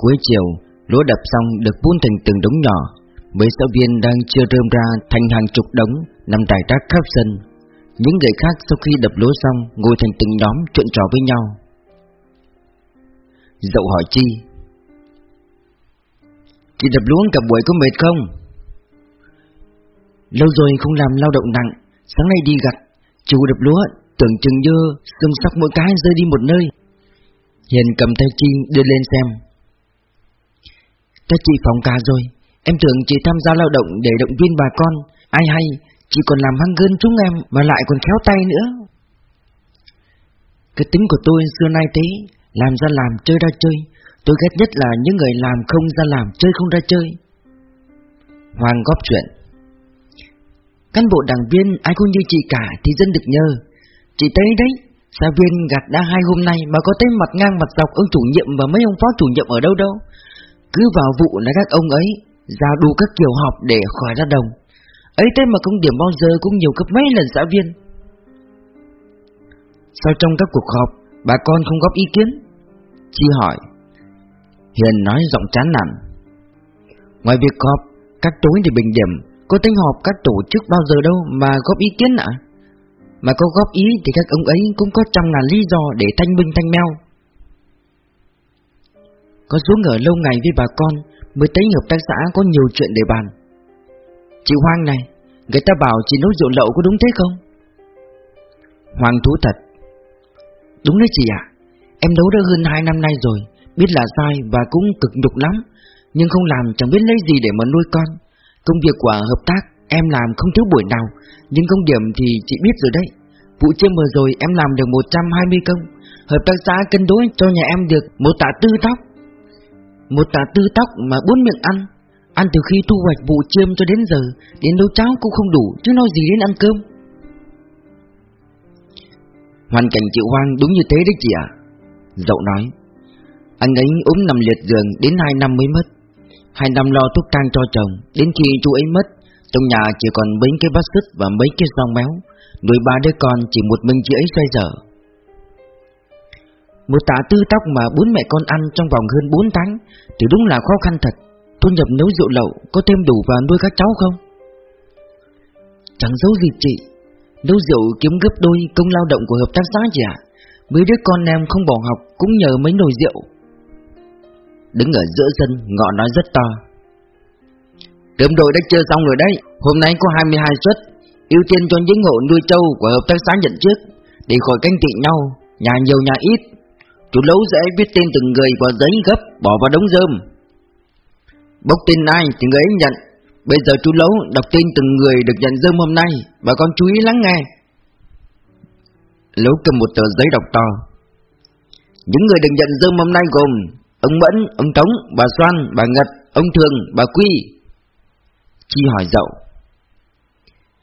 Cuối chiều, lúa đập xong được vun thành từng đống nhỏ. Mấy giáo viên đang chưa rơm ra thành hàng chục đống Nằm rải rác khắp sân. Những người khác sau khi đập lúa xong Ngồi thành từng nhóm chuyện trò với nhau. Dậu hỏi Chi Chị đập lúa cả buổi có mệt không? Lâu rồi không làm lao động nặng Sáng nay đi gặt Chú đập lúa Tưởng chừng như xương sắc mỗi cái rơi đi một nơi. Hiền cầm tay Chi đưa lên xem. Các chị phòng ca rồi. Em tưởng chị tham gia lao động để động viên bà con. Ai hay, Chị còn làm hăng gơn chúng em Và lại còn khéo tay nữa. Cái tính của tôi xưa nay thế, Làm ra làm chơi ra chơi. Tôi ghét nhất là những người làm không ra làm Chơi không ra chơi. Hoàng góp chuyện. Cán bộ đảng viên, ai cũng như chị cả Thì dân được nhờ. Chị thấy đấy Xã viên gạt đã hai hôm nay Mà có tới mặt ngang mặt dọc ông chủ nhiệm Và mấy ông phó chủ nhiệm ở đâu đâu. Cứ vào vụ là các ông ấy Ra đủ các kiểu họp để khỏi ra đồng. Ấy thế mà công điểm bao giờ cũng nhiều gấp mấy lần xã viên. Sao trong các cuộc họp, Bà con không góp ý kiến. Chi hỏi, Hiền nói giọng chán nản. Ngoài việc họp, Các tối thì bình điểm, Có tính họp các tổ chức bao giờ đâu Mà góp ý kiến ạ? Mà có góp ý thì các ông ấy Cũng có trăm ngàn lý do để thanh minh thanh meo. Có xuống ở lâu ngày với bà con Mới thấy hợp tác xã có nhiều chuyện để bàn. Chị Hoang này, Người ta bảo chị nấu rượu lậu có đúng thế không? Hoàng thú thật. Đúng đấy chị ạ. Em nấu đã hơn 2 năm nay rồi, Biết là sai và cũng cực nhục lắm. Nhưng không làm chẳng biết lấy gì để mà nuôi con. Công việc của hợp tác Em làm không thiếu buổi nào, Nhưng công điểm thì chị biết rồi đấy. Vụ chiêm vừa rồi em làm được 120 công. Hợp tác xã cân đối cho nhà em được Một tạ tư tóc. Một tạ tư tóc mà bốn miệng ăn. Ăn từ khi thu hoạch vụ chiêm cho đến giờ, Đến nấu cháo cũng không đủ, Chứ nói gì đến ăn cơm. Hoàn cảnh chịu hoang đúng như thế đấy chị ạ. Dậu nói, Anh ấy ốm nằm liệt giường đến 2 năm mới mất. Hai năm lo thuốc tang cho chồng, Đến khi chú ấy mất, Trong nhà chỉ còn mấy cái bát sứt và mấy cái rong méo. Nuôi ba đứa con chỉ một mình chị ấy xoay dở. Một tạ tư tóc mà bốn mẹ con ăn trong vòng hơn 4 tháng Thì đúng là khó khăn thật. Thu nhập nấu rượu lậu có thêm đủ và nuôi các cháu không? Chẳng giấu gì chị, Nấu rượu kiếm gấp đôi công lao động của hợp tác xã chị ạ. Mấy đứa con em không bỏ học cũng nhờ mấy nồi rượu. Đứng ở giữa sân, ngọ nói rất to. Cơm đội đã chơi xong rồi đấy, Hôm nay có 22 suất. Ưu tiên cho những hộ nuôi trâu của hợp tác xã nhận trước, Để khỏi canh tị nhau, Nhà nhiều, nhà ít. Chủ lấu sẽ viết tên từng người vào giấy gấp Bỏ vào đống rơm. Bốc tên ai thì người ấy nhận. Bây giờ chú Lấu đọc tên từng người được nhận dơm hôm nay Bà con chú ý lắng nghe. Lấu cầm một tờ giấy đọc to. Những người được nhận dơm hôm nay gồm Ông Mẫn, ông Tống, bà xoan bà Ngật, ông Thường, bà Quy. Chi hỏi dậu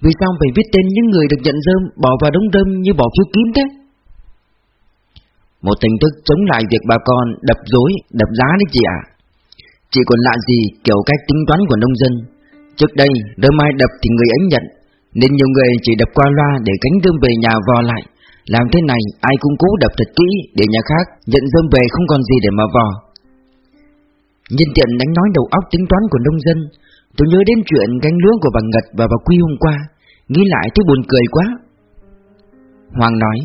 Vì sao phải viết tên những người được nhận dơm Bỏ vào đống rơm như bỏ phiếu kín thế? Một thành thức chống lại việc bà con đập dối, đập giá đấy chị ạ. Chỉ còn lạ gì kiểu cách tính toán của nông dân. Trước đây, đơm mai đập thì người ấy nhận Nên nhiều người chỉ đập qua loa để cánh đơm về nhà vò lại. Làm thế này ai cũng cố đập thật kỹ Để nhà khác nhận dơm về không còn gì để mà vò. Nhân tiện đánh nói đầu óc tính toán của nông dân Tôi nhớ đến chuyện gánh lúa của bà Ngật và bà Quy hôm qua Nghĩ lại thấy buồn cười quá. Hoàng nói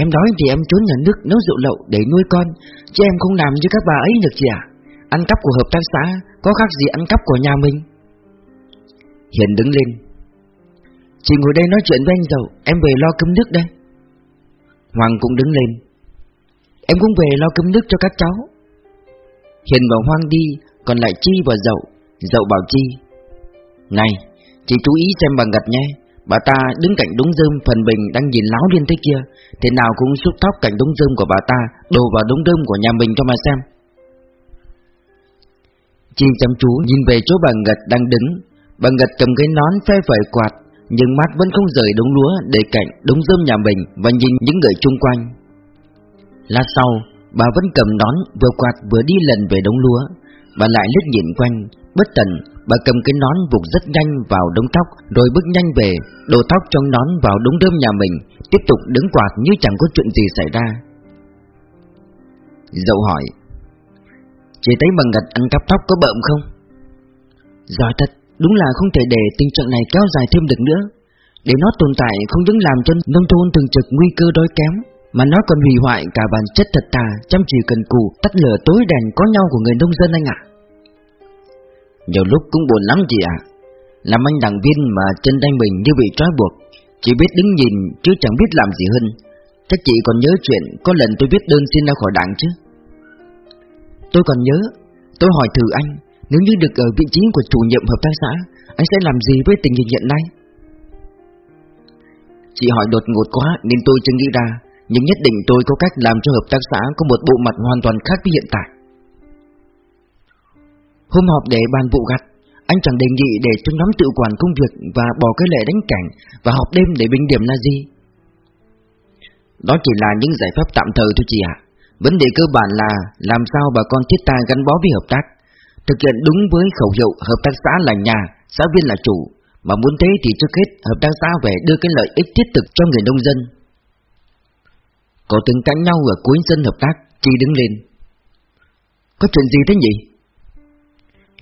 Em đói thì em trốn nhà nước, nấu rượu lậu để nuôi con, Chứ em không làm như các bà ấy được chị ạ. Ăn cắp của hợp tác xã, Có khác gì ăn cắp của nhà mình? Hiền đứng lên. Chị ngồi đây nói chuyện với anh giàu Em về lo cơm nước đây. Hoàng cũng đứng lên. Em cũng về lo cơm nước cho các cháu. Hiền và Hoàng đi, Còn lại Chi và Dậu. Dậu bảo Chi, Này, Chị chú ý xem bằng gặt nhé. Bà ta đứng cạnh đống rơm phần bình đang nhìn láo điên thế kia, Thế nào cũng xúc tóc cạnh đống rơm của bà ta, Đổ vào đống rơm của nhà mình cho mà xem. Chi chăm chú nhìn về chỗ bà Ngật đang đứng. Bà Ngật cầm cái nón phe phẩy quạt, Nhưng mắt vẫn không rời đống lúa để cạnh đống rơm nhà mình Và nhìn những người chung quanh. Lát sau, Bà vẫn cầm nón vừa quạt vừa đi lần về đống lúa. Bà lại lướt nhìn quanh, Bất tần Bà cầm cái nón vụt rất nhanh vào đống tóc Rồi bước nhanh về Đổ tóc trong nón vào đống đơm nhà mình Tiếp tục đứng quạt như chẳng có chuyện gì xảy ra Dậu hỏi chị thấy bằng gạch ăn cắp tóc có bợm không? Giỏi thật, đúng là không thể để tình trạng này kéo dài thêm được nữa. Để nó tồn tại không những làm cho nông thôn thường trực nguy cơ đói kém, mà nó còn hủy hoại cả bản chất thật tà chăm chỉ cần cù, tắt lửa tối đèn có nhau của người nông dân anh ạ. Nhiều lúc cũng buồn lắm chị ạ. Làm anh đảng viên mà chân tay mình như bị trói buộc, chỉ biết đứng nhìn chứ chẳng biết làm gì hơn. Chắc chị còn nhớ chuyện có lần tôi viết đơn xin ra khỏi đảng chứ? Tôi còn nhớ, tôi hỏi thử anh, nếu như được ở vị trí của chủ nhiệm hợp tác xã, anh sẽ làm gì với tình hình hiện nay? Chị hỏi đột ngột quá nên tôi chưa nghĩ ra, nhưng nhất định tôi có cách làm cho hợp tác xã có một bộ mặt hoàn toàn khác với hiện tại. Hôm họp để bàn vụ gặt, anh chẳng đề nghị để cho nhóm tự quản công việc và bỏ cái lệ đánh cảnh và họp đêm để bình điểm là gì. Đó chỉ là những giải pháp tạm thời thôi chị ạ. Vấn đề cơ bản là làm sao bà con thiết ta gắn bó với hợp tác, thực hiện đúng với khẩu hiệu hợp tác xã là nhà, xã viên là chủ, mà muốn thế thì trước hết hợp tác xã về đưa cái lợi ích thiết thực cho người nông dân. Có từng cãi nhau ở cuối sân hợp tác, Chi đứng lên. Có chuyện gì thế nhỉ?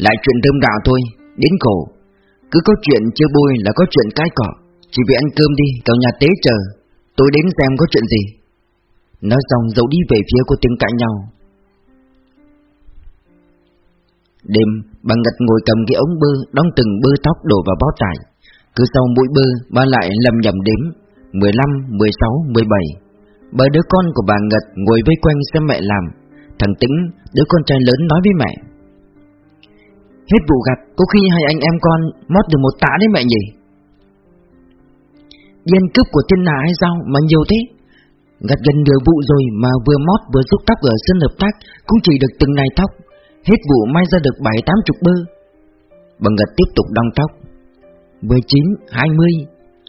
Lại chuyện đơm gạo thôi, đến cổ. Cứ có chuyện chưa bôi là có chuyện cái cọ. Chỉ vì ăn cơm đi, cậu nhà tế chờ. Tôi đến xem có chuyện gì. Nói xong dẫu đi về phía của tiếng cãi nhau. Đêm, bà Ngật ngồi cầm cái ống bơ, đóng từng bơ tóc đổ vào bó tải. Cứ sau mỗi bơ, bà lại lầm nhầm đếm. 15, 16, 17. Ba đứa con của bà Ngật ngồi vây quanh xem mẹ làm. Thằng Tĩnh, đứa con trai lớn nói với mẹ. Hết vụ gặt, có khi hai anh em con mót được một tạ đấy mẹ nhỉ? Điên cướp của thiên hạ hay sao mà nhiều thế? Gặt gần nửa vụ rồi mà vừa mót vừa rút tóc ở sân hợp tác cũng chỉ được từng này tóc. Hết vụ mai ra được bảy tám chục bơ. Bằng gật tiếp tục đong tóc. 19, 20,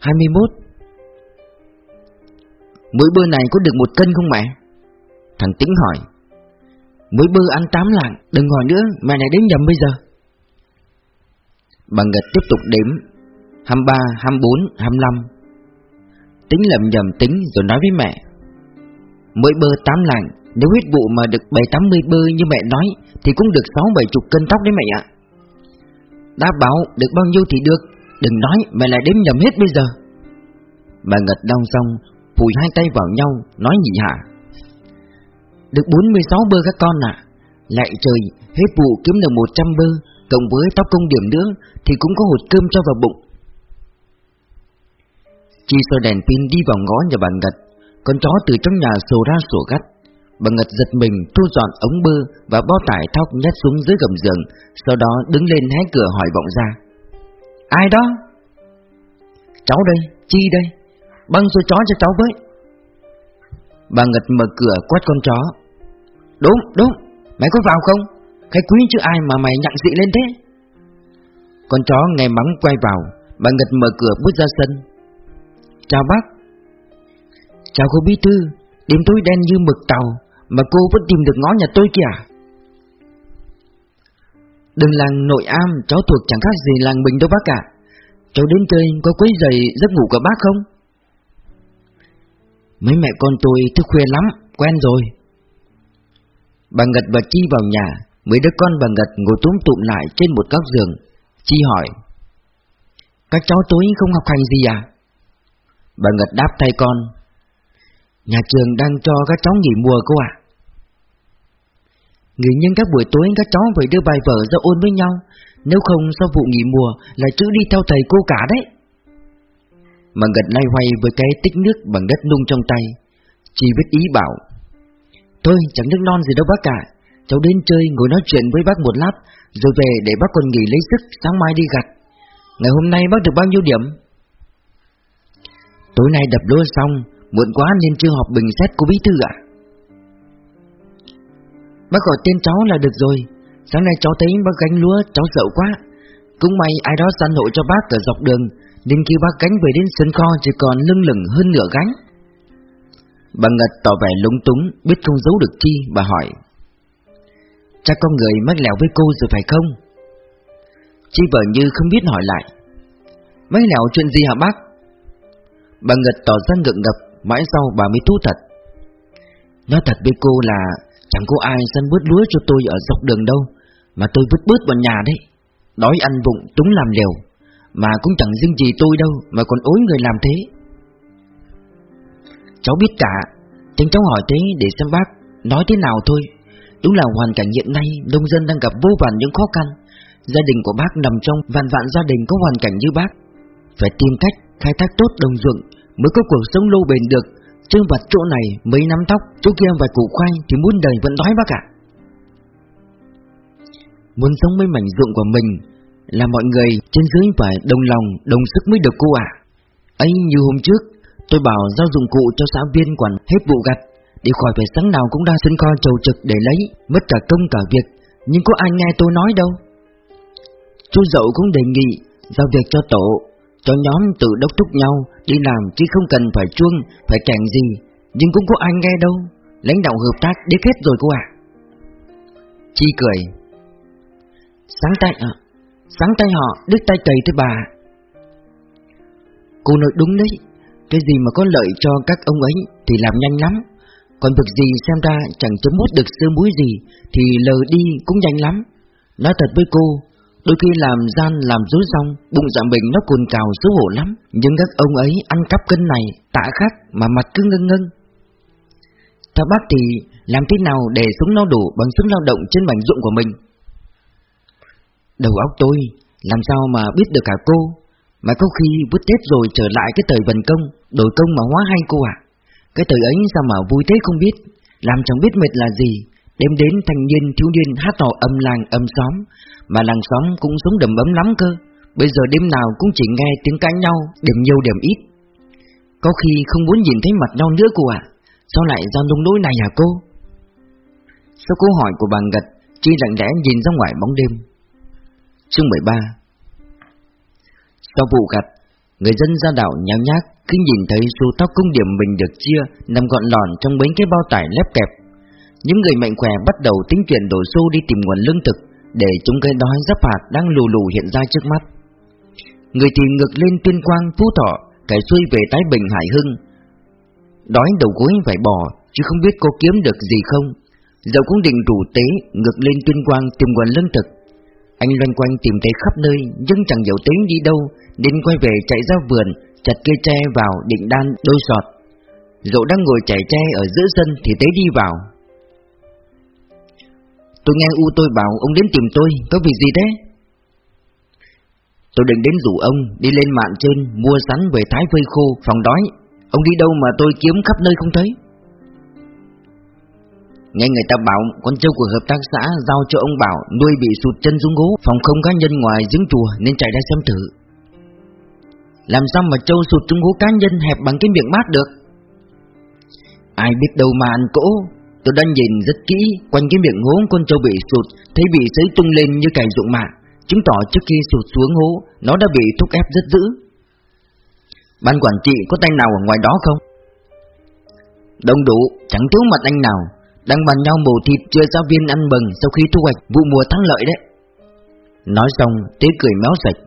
21. Mỗi bơ này có được một cân không mẹ? Thằng Tính hỏi. Mỗi bơ ăn 8 lạng, đừng hỏi nữa, mẹ này đến nhầm bây giờ. Bà Ngật tiếp tục đếm. 23, 24, 25 Tính lầm nhầm tính rồi nói với mẹ. Mỗi bơ 8 lạng Nếu huyết vụ mà được 7-80 bơ như mẹ nói Thì cũng được 6-70 cân tóc đấy mẹ ạ. Đã bảo được bao nhiêu thì được Đừng nói mẹ lại đếm nhầm hết bây giờ. Bà Ngật đau xong Phùi hai tay vào nhau Nói nhị hạ. Được 46 bơ các con ạ à. Lại trời Hết vụ kiếm được 100 bơ cộng với tóc công điểm nữa thì cũng có hột cơm cho vào bụng. Chi soi đèn pin đi vào ngõ nhà bà Ngật, con chó từ trong nhà sổ ra sổ gắt. Bà Ngật giật mình thu dọn ống bơ và bao tải thóc nhét xuống dưới gầm giường, sau đó đứng lên hé cửa hỏi vọng ra. Ai đó? Cháu đây, Chi đây, băng số chó cho cháu với. Bà Ngật mở cửa quát con chó. Đúng, đúng, mày có vào không? Cái quý chứ ai mà mày nhặng dị lên thế? Con chó nghe mắng quay vào, Bà Ngật mở cửa bước ra sân. Chào bác. Chào cô bí thư, Đêm tối đen như mực tàu Mà cô vẫn tìm được ngõ nhà tôi kìa. Đừng làng nội am, Cháu thuộc chẳng khác gì làng mình đâu bác cả Cháu đến chơi có quấy giày giấc ngủ của bác không? Mấy mẹ con tôi thức khuya lắm, Quen rồi. Bà Ngật và Chi vào nhà. Mấy đứa con bà Ngật ngồi túm tụm lại trên một góc giường Chi hỏi, Các cháu tối không học hành gì à? Bà Ngật đáp thay con, Nhà trường đang cho các cháu nghỉ mùa cô ạ à? Nghỉ nhưng các buổi tối các cháu phải đưa bài vở ra ôn với nhau, Nếu không sau vụ nghỉ mùa là chữ đi theo thầy cô cả đấy Mà Ngật lay hoay với cái tích nước bằng đất nung trong tay chỉ biết ý bảo, Thôi, chẳng nước non gì đâu bác cả Cháu đến chơi ngồi nói chuyện với bác một lát, Rồi về để bác còn nghỉ lấy sức, Sáng mai đi gặt. Ngày hôm nay bác được bao nhiêu điểm? Tối nay đập lúa xong, Muộn quá nên chưa họp bình xét của bí thư ạ. Bác gọi tên cháu là được rồi. Sáng nay cháu thấy bác gánh lúa, Cháu sợ quá. Cũng may ai đó săn hộ cho bác ở dọc đường, Nên khi bác gánh về đến sân kho Chỉ còn lưng lửng hơn nửa gánh. Bà Ngật tỏ vẻ lúng túng, Biết không giấu được chi, Bà hỏi. Chắc con người mắc lẻo với cô rồi phải không? Chi vợ như không biết hỏi lại. Mắc lẻo chuyện gì hả bác? Bà Ngật tỏ ra ngượng ngập, Mãi sau bà mới thú thật. Nói thật với cô là Chẳng có ai săn bớt lúa cho tôi ở dọc đường đâu, Mà tôi vứt bớt vào nhà đấy. Đói ăn bụng túng làm liều Mà cũng chẳng riêng gì tôi đâu, Mà còn ối người làm thế. Cháu biết cả Chính cháu hỏi thế để xem bác Nói thế nào thôi. Đúng là hoàn cảnh hiện nay, Nông dân đang gặp vô vàn những khó khăn. Gia đình của bác nằm trong vạn vạn gia đình có hoàn cảnh như bác. Phải tìm cách khai thác tốt đồng ruộng Mới có cuộc sống lâu bền được. Chứ vặt chỗ này mấy nắm tóc, Chỗ kia vài củ khoai Thì muôn đời vẫn đói bác ạ. Muốn sống với mảnh ruộng của mình Là mọi người trên dưới phải đồng lòng, Đồng sức mới được cô ạ. Ấy, như hôm trước, Tôi bảo giao dụng cụ cho xã viên quản hết vụ gặt đi khỏi phải sáng nào cũng đang xin kho trầu trực để lấy, Mất cả công cả việc. Nhưng có ai nghe tôi nói đâu? Chú dậu cũng đề nghị, Giao việc cho tổ, Cho nhóm tự đốc thúc nhau, Đi làm chứ không cần phải chuông, Phải kèn gì. Nhưng cũng có ai nghe đâu? Lãnh đạo hợp tác đi hết rồi cô ạ. Chi cười. Sáng tay ạ. Sáng tay họ, đứt tay cầy tới bà. Cô nói đúng đấy. Cái gì mà có lợi cho các ông ấy Thì làm nhanh lắm. Còn việc gì xem ra chẳng chấm mút được sơ muối gì, Thì lờ đi cũng nhanh lắm. Nói thật với cô, Đôi khi làm gian làm dối xong Bụng dạ mình nó cồn cào xấu hổ lắm. Nhưng các ông ấy ăn cắp cân này, Tạ khác mà mặt cứ ngưng ngưng. Theo bác thì Làm thế nào để sống lao đủ Bằng sức lao động trên mảnh ruộng của mình? Đầu óc tôi, Làm sao mà biết được cả cô? Mà có khi vứt Tết rồi trở lại cái thời vần công, Đổi công mà hóa hay cô ạ? Cái thời ấy sao mà vui thế không biết? Làm chẳng biết mệt là gì. Đêm đến thanh niên, thiếu niên hát hò âm làng, âm xóm. Mà làng xóm cũng sống đầm ấm lắm cơ. Bây giờ đêm nào cũng chỉ nghe tiếng cãi nhau Điểm nhiều điểm ít. Có khi không muốn nhìn thấy mặt nhau nữa cô ạ. Sao lại ra nông nỗi này hả cô? Sau câu hỏi của bà Ngật, Chi lặng lẽ nhìn ra ngoài bóng đêm. Chương 13 Sau vụ gặt, Người dân ra đảo nháo nhác. Khi nhìn thấy số tóc công điểm mình được chia Nằm gọn lòn trong mấy cái bao tải lép kẹp, những người mạnh khỏe bắt đầu tính chuyện đổ xô đi tìm nguồn lương thực Để chúng cái đói giáp hạt đang lù lù hiện ra trước mắt. Người thì ngược lên tuyên quang phú thọ, Cái xuôi về tái bình hải hưng. Đói đầu gối phải bỏ, Chứ không biết cô kiếm được gì không. Dẫu cũng định rủ tế, Ngược lên tuyên quang tìm nguồn lương thực. Anh loanh quanh tìm thấy khắp nơi, Nhưng chẳng hiểu tế đi đâu, Nên quay về chạy ra vườn Chặt cây tre vào định đan đôi sọt Dỗ đang ngồi chảy tre ở giữa sân Thì tế đi vào. Tôi nghe U tôi bảo, ông đến tìm tôi, Có việc gì thế? Tôi định đến rủ ông Đi lên mạng trên mua sắn về thái phơi khô, Phòng đói. Ông đi đâu mà tôi kiếm khắp nơi không thấy? Nghe người ta bảo, Con trâu của hợp tác xã Giao cho ông Bảo nuôi bị sụt chân xuống gố, Phòng không cá nhân ngoài giếng chùa Nên chạy ra xem thử. Làm sao mà trâu sụt trong hố cá nhân Hẹp bằng cái miệng mát được Ai biết đâu mà ăn cỗ Tôi đang nhìn rất kỹ quanh cái miệng hố con trâu bị sụt, thấy bị sấy tung lên như cành ruộng mạ, chứng tỏ trước khi sụt xuống hố, nó đã bị thúc ép rất dữ. Ban quản trị có tay nào ở ngoài đó không? Đông đủ, chẳng thiếu mặt anh nào, đang bàn nhau mổ thịt chưa giáo viên ăn mừng sau khi thu hoạch vụ mùa thắng lợi đấy. Nói xong, tế cười méo sạch.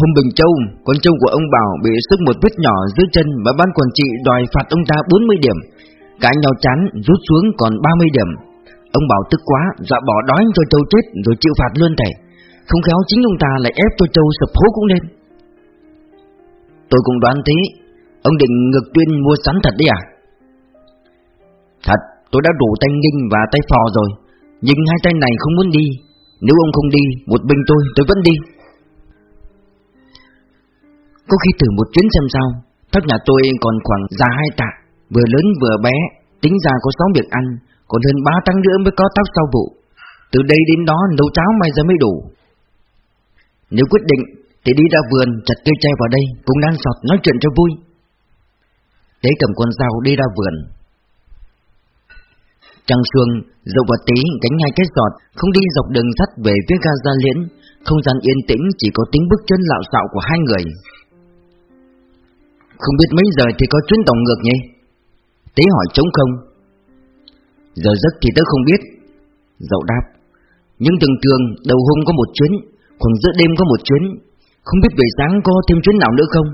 Hôm Bình Châu, con trâu của ông Bảo bị sức một vết nhỏ dưới chân và ban quản trị đòi phạt ông ta 40 điểm. cả nhau chán rút xuống còn 30 điểm. Ông bảo tức quá Dọa bỏ đói cho châu chết rồi chịu phạt luôn thầy. Không khéo chính ông ta lại ép cho châu sập hố cũng lên. Tôi cũng đoán thế. Ông định ngược tuyên mua sắn thật đấy à? Thật tôi đã đủ tay nghinh và tay phò rồi. Nhưng hai tay này không muốn đi. Nếu ông không đi Một mình tôi tôi vẫn đi. Có khi thử một chuyến xem sao. Thất nhà tôi còn khoảng già hai tạ, Vừa lớn vừa bé, Tính ra có sáu việc ăn, Còn hơn ba tháng nữa mới có tóc sau vụ. Từ đây đến đó nấu cháo mai ra mới đủ. Nếu quyết định, Thì đi ra vườn chặt cây tre vào đây, cũng đang sọt nói chuyện cho vui. Tế cầm con dao đi ra vườn. Trăng xuông Dậu và tí cánh ngay cái giọt, Không đi dọc đường sắt về phía ga gia liễn, Không gian yên tĩnh, Chỉ có tiếng bước chân lạo xạo của hai người. Không biết mấy giờ thì có chuyến tàu ngược nhỉ? Tế hỏi trống không? Giờ giấc thì tớ không biết. Dậu đáp, Nhưng thường thường đầu hôm có một chuyến, Khoảng giữa đêm có một chuyến. Không biết buổi sáng có thêm chuyến nào nữa không?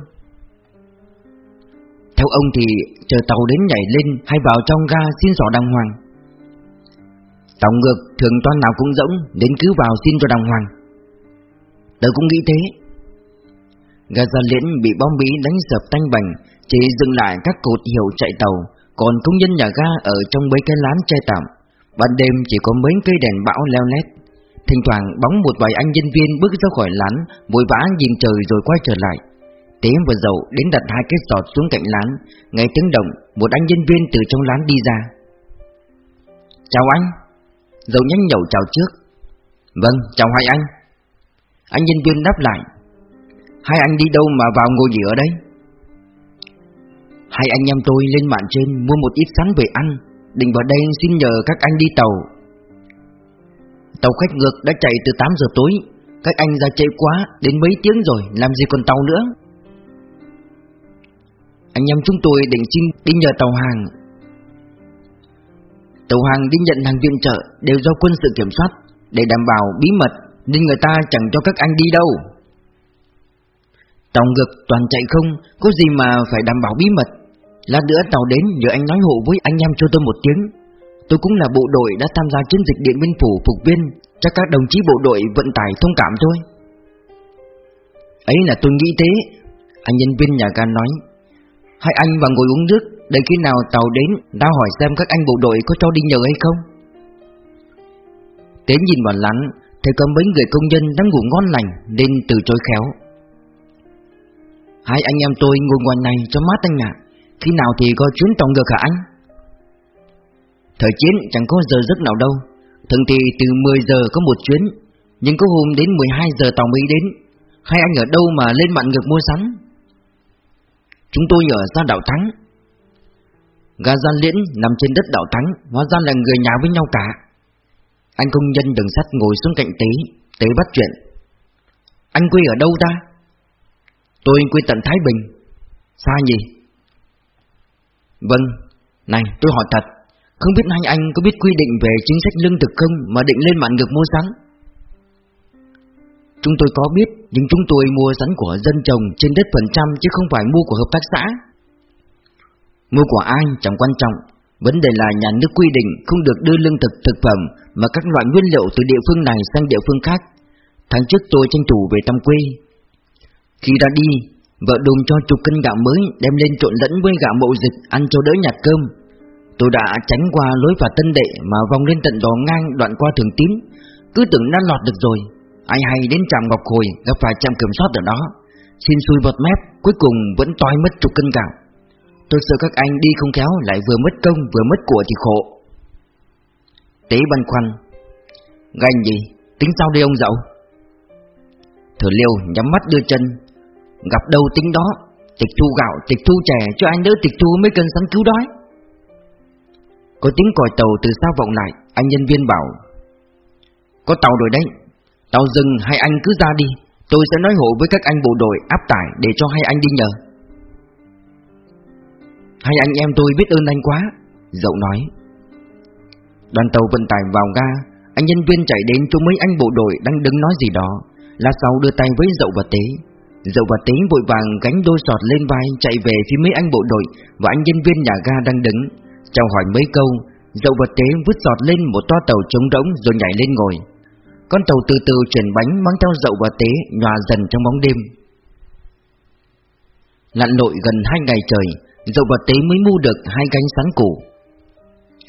Theo ông thì chờ tàu đến nhảy lên hay vào trong ga xin sỏ đàng hoàng. Tàu ngược thường toan nào cũng rỗng, Đến cứ vào xin cho đàng hoàng. Tớ cũng nghĩ thế. Gà gia liễn bị bom bí đánh sập tanh bành, Chỉ dừng lại các cột hiệu chạy tàu, Còn công nhân nhà ga ở trong mấy cái lán che tạm. Ban đêm chỉ có mấy cây đèn bão leo lét. Thỉnh thoảng bóng một vài anh nhân viên bước ra khỏi lán, Vội vã nhìn trời rồi quay trở lại. Tế và dậu đến đặt hai cái giọt xuống cạnh lán. Nghe tiếng động, Một anh nhân viên từ trong lán đi ra. Chào anh. Dậu nhanh nhậu chào trước. Vâng chào hai anh. Anh nhân viên đáp lại. Hai anh đi đâu mà vào ngồi gì ở đây? Hai anh em tôi lên mạng trên mua một ít sắn về ăn, Định vào đây xin nhờ các anh đi tàu. Tàu khách ngược đã chạy từ 8 giờ tối, Các anh ra chạy quá, Đến mấy tiếng rồi, Làm gì còn tàu nữa? Anh em chúng tôi định xin đi nhờ tàu hàng. Tàu hàng đi nhận hàng viện trợ Đều do quân sự kiểm soát, Để đảm bảo bí mật, Nên người ta chẳng cho các anh đi đâu. Tàu ngược toàn chạy không, Có gì mà phải đảm bảo bí mật? Lát nữa tàu đến nhờ anh nói hộ với anh em cho tôi một tiếng. Tôi cũng là bộ đội đã tham gia chiến dịch Điện Biên Phủ phục viên, Chắc các đồng chí bộ đội vận tải thông cảm thôi. Ấy là tôi nghĩ thế, Anh nhân viên nhà ga nói. Hai anh vào ngồi uống nước Để khi nào tàu đến, đã hỏi xem các anh bộ đội có cho đi nhờ hay không. Tế nhìn vào lắn Thấy có mấy người công nhân đang ngủ ngon lành Nên từ chối khéo. Hai anh em tôi ngồi ngoài này cho mát anh ạ. Khi nào thì có chuyến tàu ngược hả anh? Thời chiến chẳng có giờ giấc nào đâu. Thường thì từ 10 giờ có một chuyến, Nhưng có hôm đến 12 giờ tàu mới đến. Hai anh ở đâu mà lên mạng ngược mua sắm? Chúng tôi ở ra đảo Thắng. Gà gian liễn nằm trên đất đảo Thắng, Hóa ra là người nhà với nhau cả. Anh công nhân đường sắt ngồi xuống cạnh Tế Tế bắt chuyện. Anh quê ở đâu ta? Tôi quê tận Thái Bình. Xa gì Vâng. Này, tôi hỏi thật. Không biết hai anh có biết quy định về chính sách lương thực không Mà định lên mạng ngược mua sắn Chúng tôi có biết, Nhưng chúng tôi mua sắn của dân trồng Trên đất phần trăm chứ không phải mua của hợp tác xã. Mua của ai chẳng quan trọng. Vấn đề là nhà nước quy định Không được đưa lương thực thực phẩm Mà các loại nguyên liệu từ địa phương này sang địa phương khác. Tháng trước tôi tranh thủ về thăm quê. Khi ra đi Vợ đùm cho chục cân gạo mới Đem lên trộn lẫn với gạo mậu dịch Ăn cho đỡ nhạt cơm. Tôi đã tránh qua lối vào tân đệ Mà vòng lên tận đò ngang đoạn qua thường tím, Cứ tưởng đã lọt được rồi Ai hay đến trạm Ngọc Hồi Gặp phải trạm kiểm soát ở đó. Xin xui bọt mép Cuối cùng vẫn toi mất chục cân gạo. Tôi sợ các anh đi không khéo Lại vừa mất công vừa mất của thì khổ. Tế băn khoăn Ganh gì? Tính sao đi ông dậu? Thử liêu nhắm mắt đưa chân Gặp đâu tính đó Tịch thu gạo, tịch thu chè Cho anh đỡ tịch thu mấy cân sắm cứu đói. Có tiếng còi tàu từ xa vọng lại Anh nhân viên bảo Có tàu rồi đấy Tàu dừng hai anh cứ ra đi Tôi sẽ nói hộ với các anh bộ đội áp tải Để cho hai anh đi nhờ. Hai anh em tôi biết ơn anh quá Dậu nói. Đoàn tàu vận tải vào ga Anh nhân viên chạy đến cho mấy anh bộ đội Đang đứng nói gì đó Là sau đưa tay với dậu và tế. Dậu và tế vội vàng, gánh đôi sọt lên vai, Chạy về phía mấy anh bộ đội Và anh nhân viên nhà ga đang đứng. Chào hỏi mấy câu Dậu và tế vứt sọt lên một toa tàu trống rỗng Rồi nhảy lên ngồi. Con tàu từ từ chuyển bánh mang theo dậu và tế, Nhòa dần trong bóng đêm. Lặn lội gần hai ngày trời Dậu và tế mới mua được hai gánh sắn củ.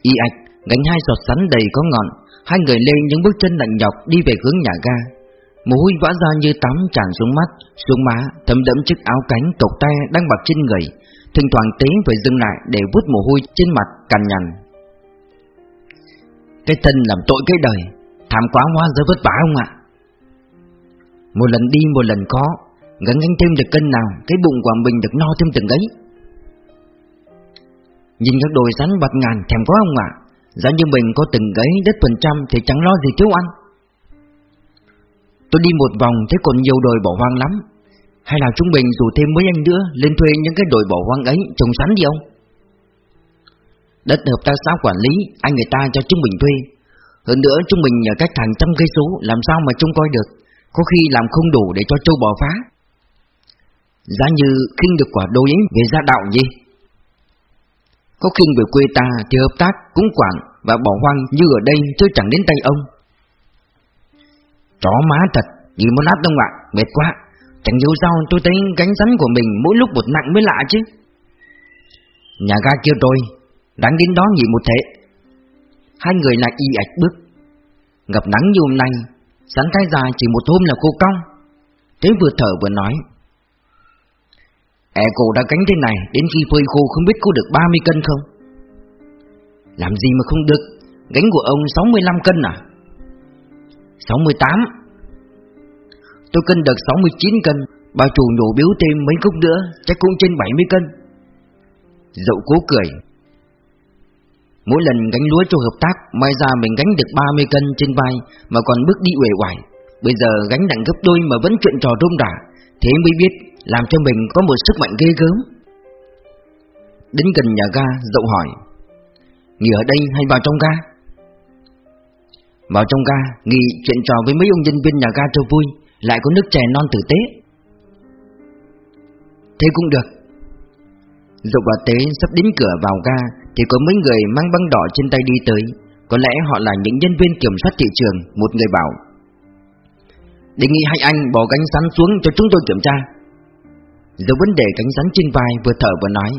Y ạch, Gánh hai giọt sắn đầy có ngọn, Hai người lên những bước chân lạnh nhọc Đi về hướng nhà ga. Mồ hôi vã ra như tắm tràn xuống mắt, Xuống má, Thấm đẫm chiếc áo cánh cộc tay đang mặc trên người. Thỉnh thoảng tế phải dừng lại Để vút mồ hôi trên mặt cằn nhằn. Cái thân làm tội cái đời, Thảm quá hoa giờ vất vả không ạ? Một lần đi một lần khó Gắn gánh thêm được cân nào, Cái bụng của mình được no thêm từng ấy. Nhìn các đồi sắn bạt ngàn, thèm quá không ạ? Giá như mình có từng gấy đất phần trăm Thì chẳng lo gì thiếu ăn. Tôi đi một vòng thấy còn nhiều đồi bỏ hoang lắm. Hay là chúng mình rủ thêm mấy anh nữa Lên thuê những cái đồi bỏ hoang ấy Trồng sắn đi ông, Đất hợp tác xã quản lý Anh người ta cho chúng mình thuê. Hơn nữa chúng mình nhờ cách hàng trăm cây số Làm sao mà trông coi được? Có khi làm không đủ để cho châu bò phá. Giá như khinh được quả đồi ấy về gia đạo gì Có khi về quê ta thì hợp tác cũng quản Và bỏ hoang như ở đây chứ chẳng đến tay ông. Chó má thật gì một lát đông ạ. Mệt quá. Chẳng hiểu sao tôi thấy gánh rắn của mình Mỗi lúc một nặng mới lạ chứ. Nhà ga kêu tôi, Đáng đến đó nghỉ một thế. Hai người lại y ạch bước. Gặp nắng như hôm nay Sắn cái dài chỉ một hôm là khô cong. Thế vừa thở vừa nói Ế cổ đã cánh thế này, Đến khi phơi khô không biết có được 30 cân không? Làm gì mà không được? Gánh của ông 65 cân à? 68 Tôi cân được 69 cân Bà chủ nhổ biếu thêm mấy khúc nữa, Chắc cũng trên 70 cân. Dậu cố cười. Mỗi lần gánh lúa cho hợp tác Mai ra mình gánh được 30 cân trên vai, Mà còn bước đi uể oải. Bây giờ gánh nặng gấp đôi mà vẫn chuyện trò rôm rả, Thế mới biết Làm cho mình có một sức mạnh ghê gớm. Đến gần nhà ga, Dậu hỏi, Nghỉ ở đây hay vào trong ga? Vào trong ga Nghỉ chuyện trò với mấy ông nhân viên nhà ga cho vui, Lại có nước chè non tử tế. Thế cũng được. Dậu và Tế sắp đến cửa vào ga, Thì có mấy người mang băng đỏ trên tay đi tới. Có lẽ họ là những nhân viên kiểm soát thị trường, Một người bảo. Đề nghị hai anh bỏ cánh sắn xuống cho chúng tôi kiểm tra. Dẫu vấn đề cánh sắn trên vai vừa thở vừa nói.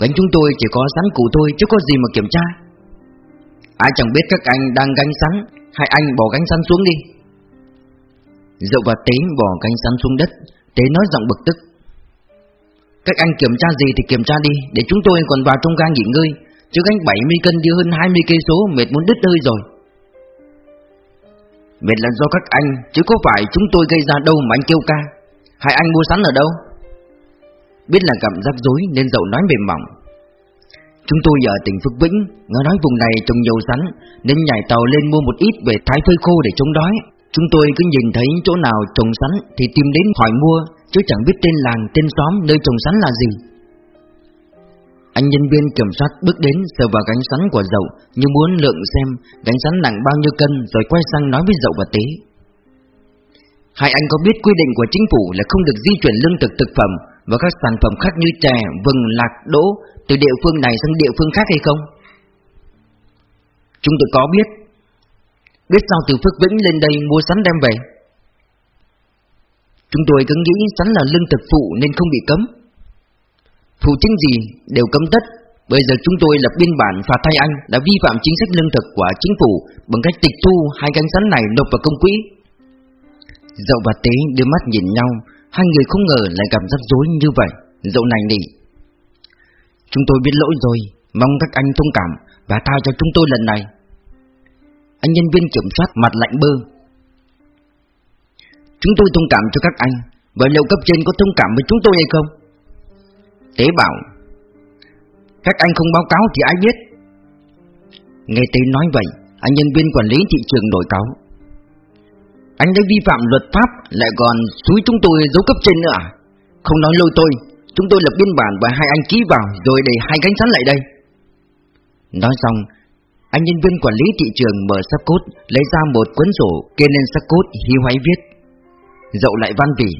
Gánh chúng tôi chỉ có sắn cụ thôi, chứ có gì mà kiểm tra. Ai chẳng biết các anh đang gánh sắn Hai anh bỏ gánh sắn xuống đi. Dậu và Tế bỏ gánh sắn xuống đất, Tế nói giọng bực tức. Các anh kiểm tra gì thì kiểm tra đi, Để chúng tôi còn vào trong ga nghỉ ngơi. Chứ gánh 70 cân đi hơn 20 cây số, Mệt muốn đứt hơi rồi. Mệt là do các anh, Chứ có phải chúng tôi gây ra đâu mà anh kêu ca. Hai anh mua sắn ở đâu? Biết là cảm rắc rối nên dậu nói mềm mỏng. Chúng tôi ở tỉnh Phước Vĩnh Nghe nói vùng này trồng nhiều sắn Nên nhảy tàu lên mua một ít về thái phơi khô để chống đói Chúng tôi cứ nhìn thấy chỗ nào trồng sắn Thì tìm đến hỏi mua Chứ chẳng biết tên làng, tên xóm nơi trồng sắn là gì anh nhân viên kiểm soát bước đến sờ vào gánh sắn của dậu như muốn lượng xem gánh sắn nặng bao nhiêu cân rồi quay sang nói với dậu và tế. Hai anh có biết quy định của chính phủ là không được di chuyển lương thực thực phẩm và các sản phẩm khác như chè, vừng, lạc, đỗ từ địa phương này sang địa phương khác hay không? Chúng tôi có biết. Biết sao từ Phước Vĩnh lên đây mua sắn đem về? Chúng tôi cứ nghĩ sắn là lương thực phụ nên không bị cấm. Phụ chính gì đều cấm tất Bây giờ chúng tôi lập biên bản phạt thay anh đã vi phạm chính sách lương thực của chính phủ bằng cách tịch thu hai cánh sắn này nộp vào công quỹ. Dậu và Tế đưa mắt nhìn nhau, hai người không ngờ lại gặp rắc rối như vậy. dẫu này nỉ. Chúng tôi biết lỗi rồi, mong các anh thông cảm và tha cho chúng tôi lần này. Anh nhân viên kiểm soát mặt lạnh bơ. Chúng tôi thông cảm cho các anh, vậy liệu cấp trên có thông cảm với chúng tôi hay không? Tế bảo Các anh không báo cáo thì ai biết Nghe Tế nói vậy Anh nhân viên quản lý thị trường đổi cáo anh đã vi phạm luật pháp, Lại còn xúi chúng tôi giấu cấp trên nữa à? Không nói lôi tôi, Chúng tôi lập biên bản và hai anh ký vào Rồi để hai gánh sắn lại đây. Nói xong, Anh nhân viên quản lý thị trường mở sắc cốt, Lấy ra một cuốn sổ kê lên sắc cốt hi hoáy viết. Dậu lại văn vỉ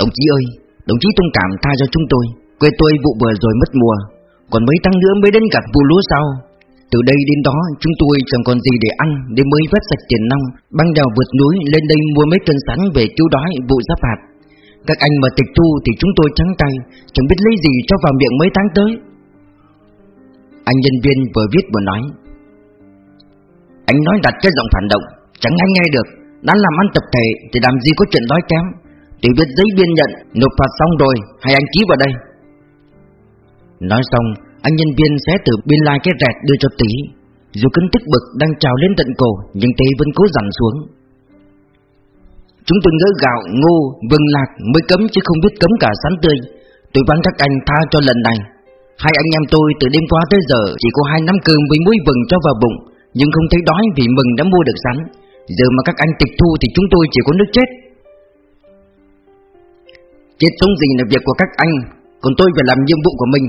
Đồng chí ơi, Đồng chí thông cảm tha cho chúng tôi, Quê tôi vụ vừa rồi mất mùa, Còn mấy tháng nữa mới đến gặt vụ lúa sau từ đây đến đó, chúng tôi chẳng còn gì để ăn, Để mới vất sạch tiền nông Băng đèo vượt núi, lên đây mua mấy cân sắn Về cứu đói, vụ giáp hạt. Các anh mà tịch thu thì chúng tôi trắng tay, Chẳng biết lấy gì cho vào miệng mấy tháng tới. Anh nhân viên vừa viết vừa nói. Anh nói đặt cái giọng phản động, Chẳng ai nghe được. Đã làm ăn tập thể thì làm gì có chuyện đói kém. Để biết giấy biên nhận, Nộp phạt xong rồi, hay anh ký vào đây. Nói xong anh nhân viên sẽ từ biên lai cái rẹt đưa cho tỷ Dù cơn tức bực đang trào lên tận cổ Nhưng tỷ vẫn cố dằn xuống. Chúng tôi ngỡ gạo, ngô, vừng lạc mới cấm chứ không biết cấm cả sắn tươi. Tôi văn các anh tha cho lần này. Hai anh em tôi từ đêm qua tới giờ Chỉ có hai nắm cơm với muối vừng cho vào bụng Nhưng không thấy đói vì mừng đã mua được sắn. Giờ mà các anh tịch thu thì chúng tôi chỉ có nước chết. Chết sống gì là việc của các anh Còn tôi phải làm nhiệm vụ của mình.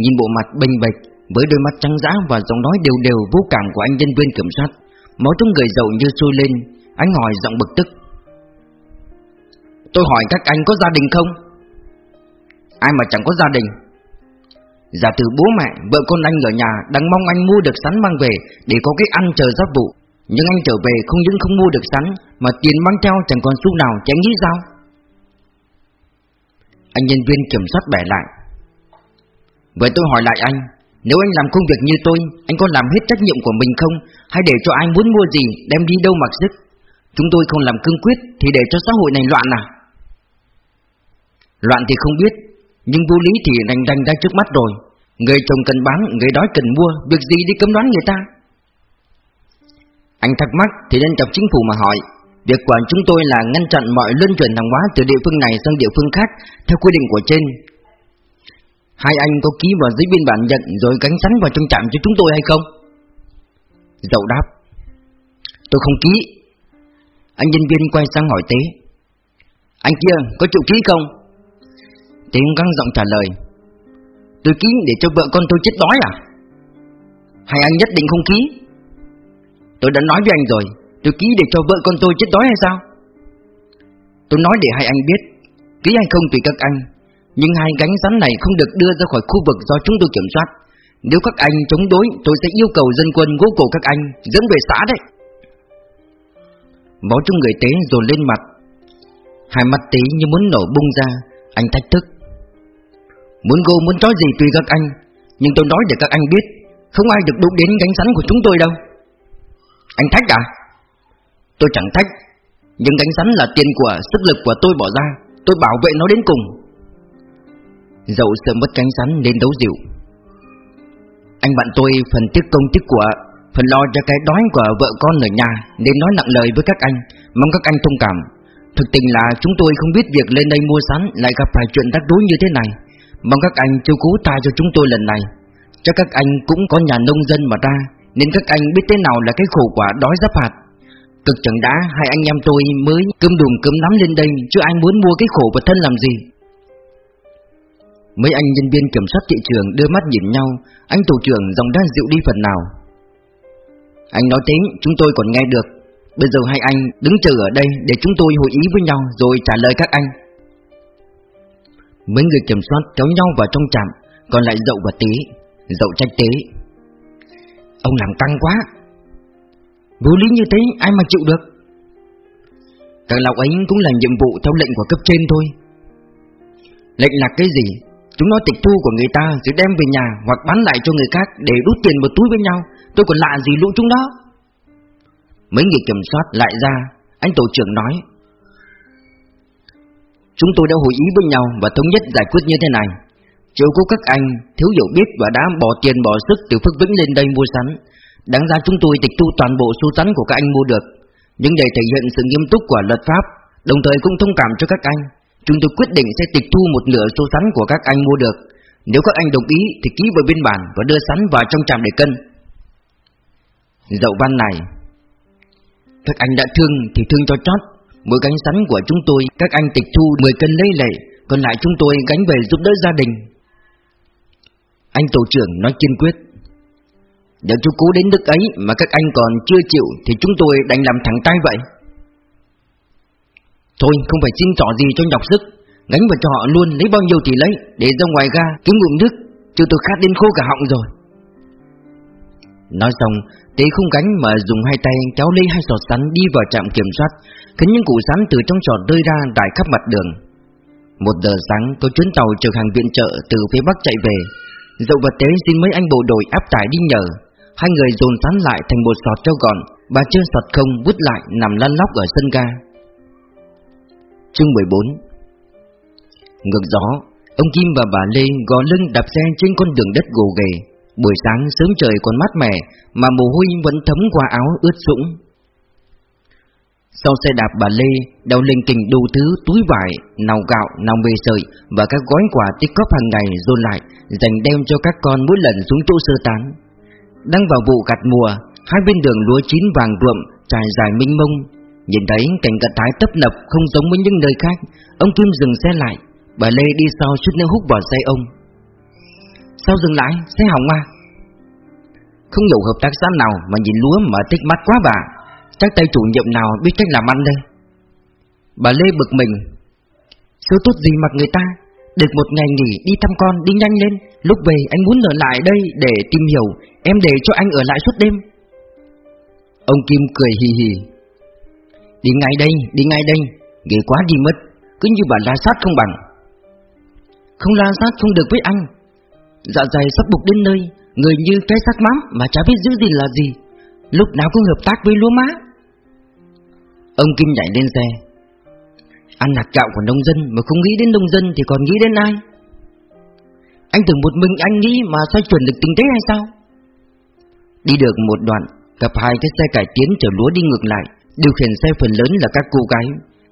Nhìn bộ mặt bình bệch Với đôi mắt trắng dã và giọng nói đều đều vô cảm của anh nhân viên kiểm soát Máu trong người dầu như sôi lên Anh hỏi giọng bực tức. Tôi hỏi các anh có gia đình không? Ai mà chẳng có gia đình? Giả từ bố mẹ, vợ con anh ở nhà Đang mong anh mua được sắn mang về Để có cái ăn chờ giáp vụ. Nhưng anh trở về không những không mua được sắn Mà tiền mang theo chẳng còn xu nào Chẳng nghĩ sao? Anh nhân viên kiểm soát bẻ lại. Vậy tôi hỏi lại anh Nếu anh làm công việc như tôi Anh có làm hết trách nhiệm của mình không? Hay để cho anh muốn mua gì đem đi đâu mặc sức? Chúng tôi không làm cương quyết Thì để cho xã hội này loạn à? Loạn thì không biết Nhưng vô lý thì đành đành ra trước mắt rồi. Người trồng cần bán, người đói cần mua Việc gì đi cấm đoán người ta? Anh thắc mắc thì nên gặp chính phủ mà hỏi. Việc của chúng tôi là ngăn chặn mọi luân chuyển hàng hóa từ địa phương này sang địa phương khác Theo quy định của trên. Hai anh có ký vào giấy biên bản nhận rồi gánh sắn vào trong trạm cho chúng tôi hay không? Dậu đáp, Tôi không ký Anh nhân viên quay sang hỏi Tế Anh kia, có chịu ký không? Tế găng giọng trả lời, Tôi ký để cho vợ con tôi chết đói à? Hay anh nhất định không ký? Tôi đã nói với anh rồi, Tôi ký để cho vợ con tôi chết đói hay sao? Tôi nói để hai anh biết, Ký hay không tùy các anh nhưng hai gánh rắn này không được đưa ra khỏi khu vực do chúng tôi kiểm soát. Nếu các anh chống đối, Tôi sẽ yêu cầu dân quân gỗ cổ các anh Dẫn về xã đấy. Máu trong người tế rồi lên mặt. Hai mắt tế như muốn nổ bung ra. Anh thách thức. Muốn gô muốn nói gì tùy các anh. Nhưng tôi nói để các anh biết, Không ai được đụng đến gánh rắn của chúng tôi đâu. Anh thách à? Tôi chẳng thách. Nhưng gánh rắn là tiền của, sức lực của tôi bỏ ra. Tôi bảo vệ nó đến cùng. Dậu sợ mất cánh rắn nên đấu dịu. Anh bạn tôi phần tiếc công tiếc của, Phần lo cho cái đói của vợ con ở nhà Nên nói nặng lời với các anh, Mong các anh thông cảm. Thực tình là chúng tôi không biết việc lên đây mua sắn Lại gặp phải chuyện rắc rối như thế này. Mong các anh chiêu cố tha cho chúng tôi lần này. Chắc các anh cũng có nhà nông dân mà ra, Nên các anh biết thế nào là cái khổ quả đói giáp hạt. Cực chẳng đã, hai anh em tôi mới cơm đùm cơm nắm lên đây, Chứ anh muốn mua cái khổ và thân làm gì? Mấy anh nhân viên kiểm soát thị trường đưa mắt nhìn nhau. Anh tổ trưởng dòng đã dịu đi phần nào. Anh nói tính, chúng tôi còn nghe được. Bây giờ hai anh đứng chờ ở đây để chúng tôi hội ý với nhau rồi trả lời các anh. Mấy người kiểm soát kéo nhau vào trong trạm, Còn lại dậu và tí Dậu trách tế. Ông làm căng quá. Vô lý như thế, ai mà chịu được? Càng lọc ấy cũng là nhiệm vụ theo lệnh của cấp trên thôi. Lệnh là cái gì? Chúng nó tịch thu của người ta rồi đem về nhà Hoặc bán lại cho người khác để đút tiền một túi với nhau. Tôi còn lạ gì lũ chúng đó? Mấy người kiểm soát lại ra, Anh tổ trưởng nói. Chúng tôi đã hội ý với nhau và thống nhất giải quyết như thế này. Chiều cố các anh thiếu hiểu biết và đã bỏ tiền bỏ sức từ Phước Vĩnh lên đây mua sắn Đáng ra chúng tôi tịch thu toàn bộ số sắn của các anh mua được. Nhưng để thể hiện sự nghiêm túc của luật pháp, Đồng thời cũng thông cảm cho các anh. Chúng tôi quyết định sẽ tịch thu một nửa số sắn của các anh mua được. Nếu các anh đồng ý thì ký vào biên bản và đưa sắn vào trong trạm để cân. Dậu văn này, Các anh đã thương thì thương cho chót. Mỗi gánh sắn của chúng tôi, Các anh tịch thu 10 cân lấy lệ, Còn lại chúng tôi gánh về giúp đỡ gia đình. Anh tổ trưởng nói kiên quyết. Nếu chú cố đến đức ấy Mà các anh còn chưa chịu Thì chúng tôi đành làm thẳng tay vậy. Thôi, không phải xin trỏ gì cho nhọc sức. Gánh vào cho họ luôn, lấy bao nhiêu thì lấy, Để ra ngoài ga, kiếm ngụm nước. Chứ tôi khát đến khô cả họng rồi. Nói xong, Tế không gánh mà dùng hai tay kéo lấy hai sọt sắn đi vào trạm kiểm soát. Khiến những củ sắn từ trong sọt rơi ra đại khắp mặt đường. Một giờ sáng có chuyến tàu chở hàng viện trợ từ phía Bắc chạy về. Dậu và Tế xin mấy anh bộ đội áp tải đi nhờ. Hai người dồn sắn lại thành một sọt cho gọn. Bà chưa sọt không, vứt lại, nằm lăn lóc ở sân ga. Chương 14 Ngược gió Ông Kim và bà Lê gò lưng đạp xe trên con đường đất gồ ghề. Buổi sáng sớm trời còn mát mẻ Mà mồ hôi vẫn thấm qua áo ướt sũng. Sau xe đạp bà Lê Đeo lên kình đủ thứ túi vải Nào gạo, nào mì sợi Và các gói quà tích cóp hàng ngày dồn lại Dành đem cho các con mỗi lần xuống chỗ sơ tán. Đang vào vụ gặt mùa Hai bên đường lúa chín vàng ruộm Trải dài minh mông. Nhìn thấy cảnh cận thái tấp nập Không giống với những nơi khác Ông Kim dừng xe lại Bà Lê đi sau chút nữa hút vào xe ông. Sao dừng lại, xe hỏng à? Không hiểu hợp tác xã nào mà nhìn lúa mà thích mắt quá bà. Chắc tay chủ nhiệm nào biết cách làm ăn đây? Bà Lê bực mình. Số tốt gì mặc người ta? Được một ngày nghỉ đi thăm con đi nhanh lên. Lúc về anh muốn ở lại đây để tìm hiểu Em để cho anh ở lại suốt đêm. Ông Kim cười hì hì. Đi ngay đây, đi ngay đây. Ghê quá đi mất. Cứ như bà la sát không bằng. Không la sát không được với anh. Dạ dày sắp bục đến nơi Người như cái xác mắm mà chả biết giữ gì là gì. Lúc nào cũng hợp tác với lúa má. Ông Kim nhảy lên xe. Ăn hạt gạo của nông dân mà không nghĩ đến nông dân thì còn nghĩ đến ai? Anh tưởng một mình anh nghĩ mà xoay chuyển được tình thế hay sao? Đi được một đoạn Gặp hai cái xe cải tiến chở lúa đi ngược lại. Điều khiển xe phần lớn là các cô gái.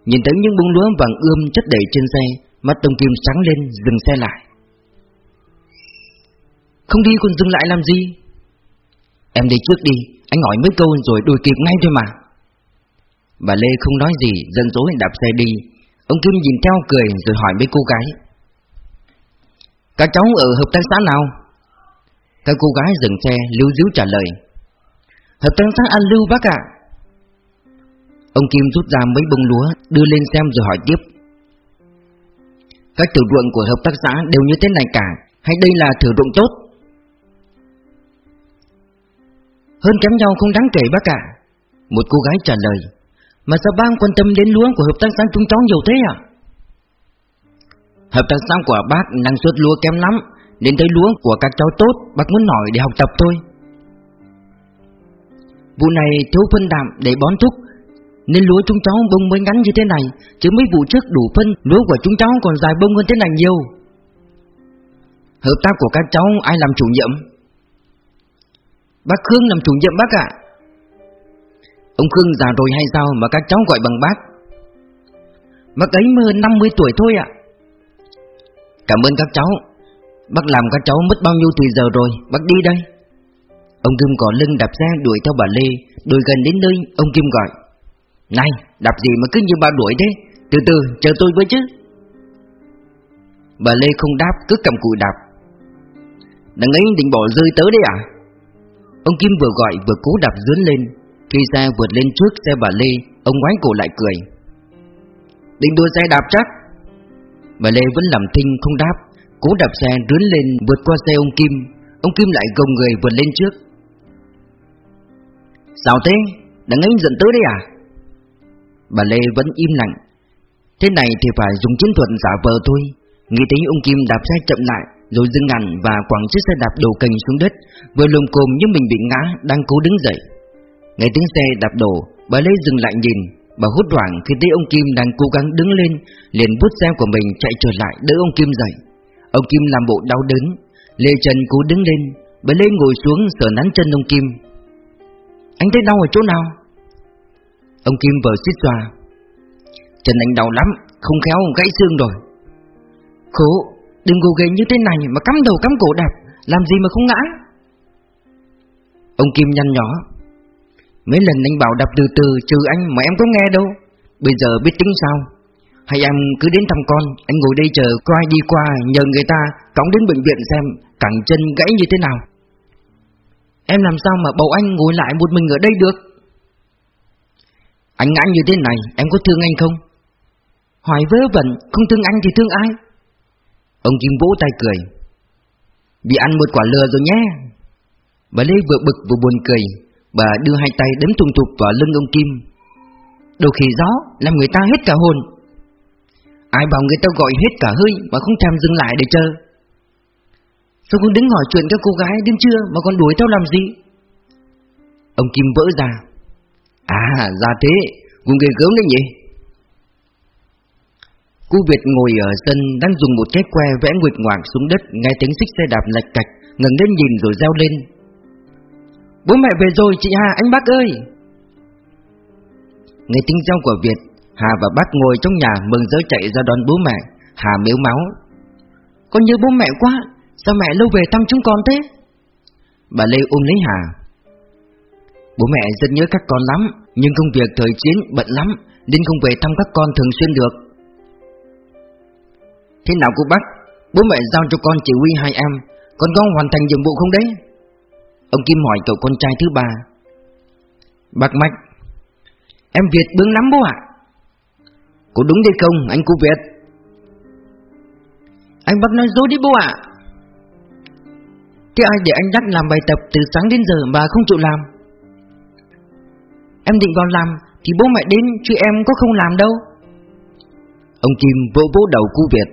Nhìn thấy những bông lúa vàng ươm chất đầy trên xe, Mắt Tông Kim sáng lên, dừng xe lại. Không đi còn dừng lại làm gì? Em đi trước đi, Anh hỏi mấy câu rồi đuổi kịp ngay thôi mà. Bà Lê không nói gì Dân dối đạp xe đi. Ông Kim nhìn theo cười rồi hỏi mấy cô gái. Các cháu ở hợp tác xã nào? Các cô gái dừng xe, lưu díu trả lời. Hợp tác xã An Lưu bác ạ. Ông Kim rút ra mấy bông lúa, Đưa lên xem rồi hỏi tiếp. Các thử ruộng của hợp tác xã đều như thế này cả, Hay đây là thử ruộng tốt? Hơn kém nhau không đáng kể bác ạ. Một cô gái trả lời, Mà sao bác quan tâm đến lúa của hợp tác xã chúng cháu nhiều thế à Hợp tác xã của bác năng suất lúa kém lắm Đến thấy lúa của các cháu tốt, Bác muốn hỏi để học tập thôi. Vụ này thiếu phân đạm để bón thúc nên lúa chúng cháu bông mới ngắn như thế này, Chứ mấy vụ trước đủ phân, Lúa của chúng cháu còn dài bông hơn thế này nhiều. Hợp tác của các cháu ai làm chủ nhiệm? Bác Khương làm chủ nhiệm bác ạ. Ông Khương già rồi hay sao mà các cháu gọi bằng bác? Bác ấy mới hơn 50 tuổi thôi ạ. Cảm ơn các cháu. Bác làm các cháu mất bao nhiêu thời giờ rồi, Bác đi đây. Ông Kim có lưng đạp xe đuổi theo bà Lê, Đuổi gần đến nơi, ông Kim gọi. Này, đạp gì mà cứ như ba đuổi thế? Từ từ, chờ tôi với chứ. Bà Lê không đáp, cứ cầm cụi đạp. Đằng ấy định bỏ rơi tới đấy à? Ông Kim vừa gọi, vừa cố đạp dướn lên. Khi xe vượt lên trước, xe bà Lê, Ông ngoái cổ lại cười. Định đua xe đạp chắc? Bà Lê vẫn làm thinh, không đáp. Cố đạp xe rướn lên, vượt qua xe ông Kim. Ông Kim lại gồng người vượt lên trước. Sao thế? Đằng ấy giận tới đấy à? Bà Lê vẫn im lặng. Thế này thì phải dùng chiến thuật giả vờ thôi. Nghĩ thấy ông Kim đạp xe chậm lại, Rồi dừng hẳn và quẳng chiếc xe đạp đầu cành xuống đất, Vừa lồm cồm như mình bị ngã, Đang cố đứng dậy. Nghe tiếng xe đạp đổ, Bà Lê dừng lại nhìn. Bà hốt hoảng khi thấy ông Kim đang cố gắng đứng lên, Liền bút xe của mình chạy trở lại đỡ ông Kim dậy. Ông Kim làm bộ đau đớn. Lê Trần cố đứng lên. Bà Lê ngồi xuống sờ nắn chân ông Kim. Anh thấy đau ở chỗ nào? Ông Kim vừa xích xoa trần anh đau lắm, Không khéo gãy xương rồi. Khổ, Đừng gồ ghề như thế này mà cắm đầu cắm cổ đạp Làm gì mà không ngã? Ông Kim nhăn nhỏ Mấy lần anh bảo đạp từ từ, Trừ anh mà em có nghe đâu. Bây giờ biết tính sao? Hay em cứ đến thăm con, Anh ngồi đây chờ có ai đi qua, Nhờ người ta cõng đến bệnh viện xem Cẳng chân gãy như thế nào. Em làm sao mà bầu anh ngồi lại một mình ở đây được? Anh ngã như thế này, Em có thương anh không? Hỏi vớ vẩn, Không thương anh thì thương ai? Ông Kim vỗ tay cười. Bị ăn một quả lừa rồi nhé. Bà Lê vừa bực vừa buồn cười. Bà đưa hai tay đấm thùng tục vào lưng ông Kim. Đồ khỉ gió, Làm người ta hết cả hồn. Ai bảo người ta gọi hết cả hơi Mà không thèm dừng lại để chờ? Sao con đứng hỏi chuyện các cô gái đến chưa Mà còn đuổi theo làm gì? Ông Kim vỡ ra. À ra thế. Cũng ghê gớm đấy nhỉ? Cô Việt ngồi ở sân đang dùng một cái que vẽ nguyệt ngoạc xuống đất, Nghe tiếng xích xe đạp lạch cạch, ngẩng lên nhìn rồi reo lên. Bố mẹ về rồi chị Hà, anh bác ơi. Nghe tiếng reo của Việt, Hà và bác ngồi trong nhà mừng rỡ chạy ra đón bố mẹ. Hà mếu máu. Con nhớ bố mẹ quá, Sao mẹ lâu về thăm chúng con thế? Bà Lê ôm lấy Hà. Bố mẹ rất nhớ các con lắm. Nhưng công việc thời chiến bận lắm, Nên không về thăm các con thường xuyên được. Thế nào cô bác? Bố mẹ giao cho con chỉ huy hai em Con có hoàn thành nhiệm vụ không đấy? Ông Kim hỏi cậu con trai thứ ba. Bác Mạch Em Việt bướng lắm bố ạ. Cô đúng đấy không, anh cô Việt? Anh bắt nói dối đi bố ạ. Thế ai để anh dắt làm bài tập từ sáng đến giờ mà không chịu làm? Em định vào làm Thì bố mẹ đến chứ em có không làm đâu. Ông Kim vỗ vỗ đầu cu Việt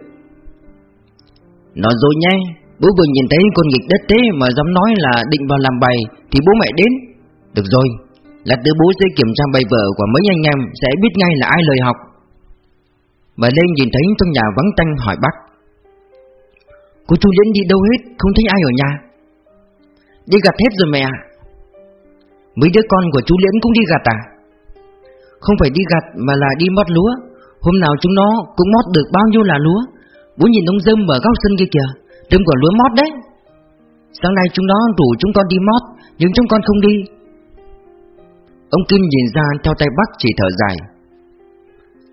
Nói rồi nhé, Bố vừa nhìn thấy con nghịch đất thế mà dám nói là định vào làm bài Thì bố mẹ đến. Được rồi, Lát đứa bố sẽ kiểm tra bài vở của mấy anh em Sẽ biết ngay là ai lời học. Bà Lê nhìn thấy trong nhà vắng tanh hỏi bác. Cô chú Liễn đi đâu hết, Không thấy ai ở nhà? Đi gặt hết rồi mẹ Mấy đứa con của chú Liễn cũng đi gặt à? Không phải đi gặt mà là đi mót lúa. Hôm nào chúng nó cũng mót được bao nhiêu là lúa. Bố nhìn ông dâm ở góc sân kia kìa Đâm quả lúa mót đấy. Sáng nay chúng nó rủ chúng con đi mót, Nhưng chúng con không đi. Ông Kim nhìn ra theo tay bắt chỉ thở dài.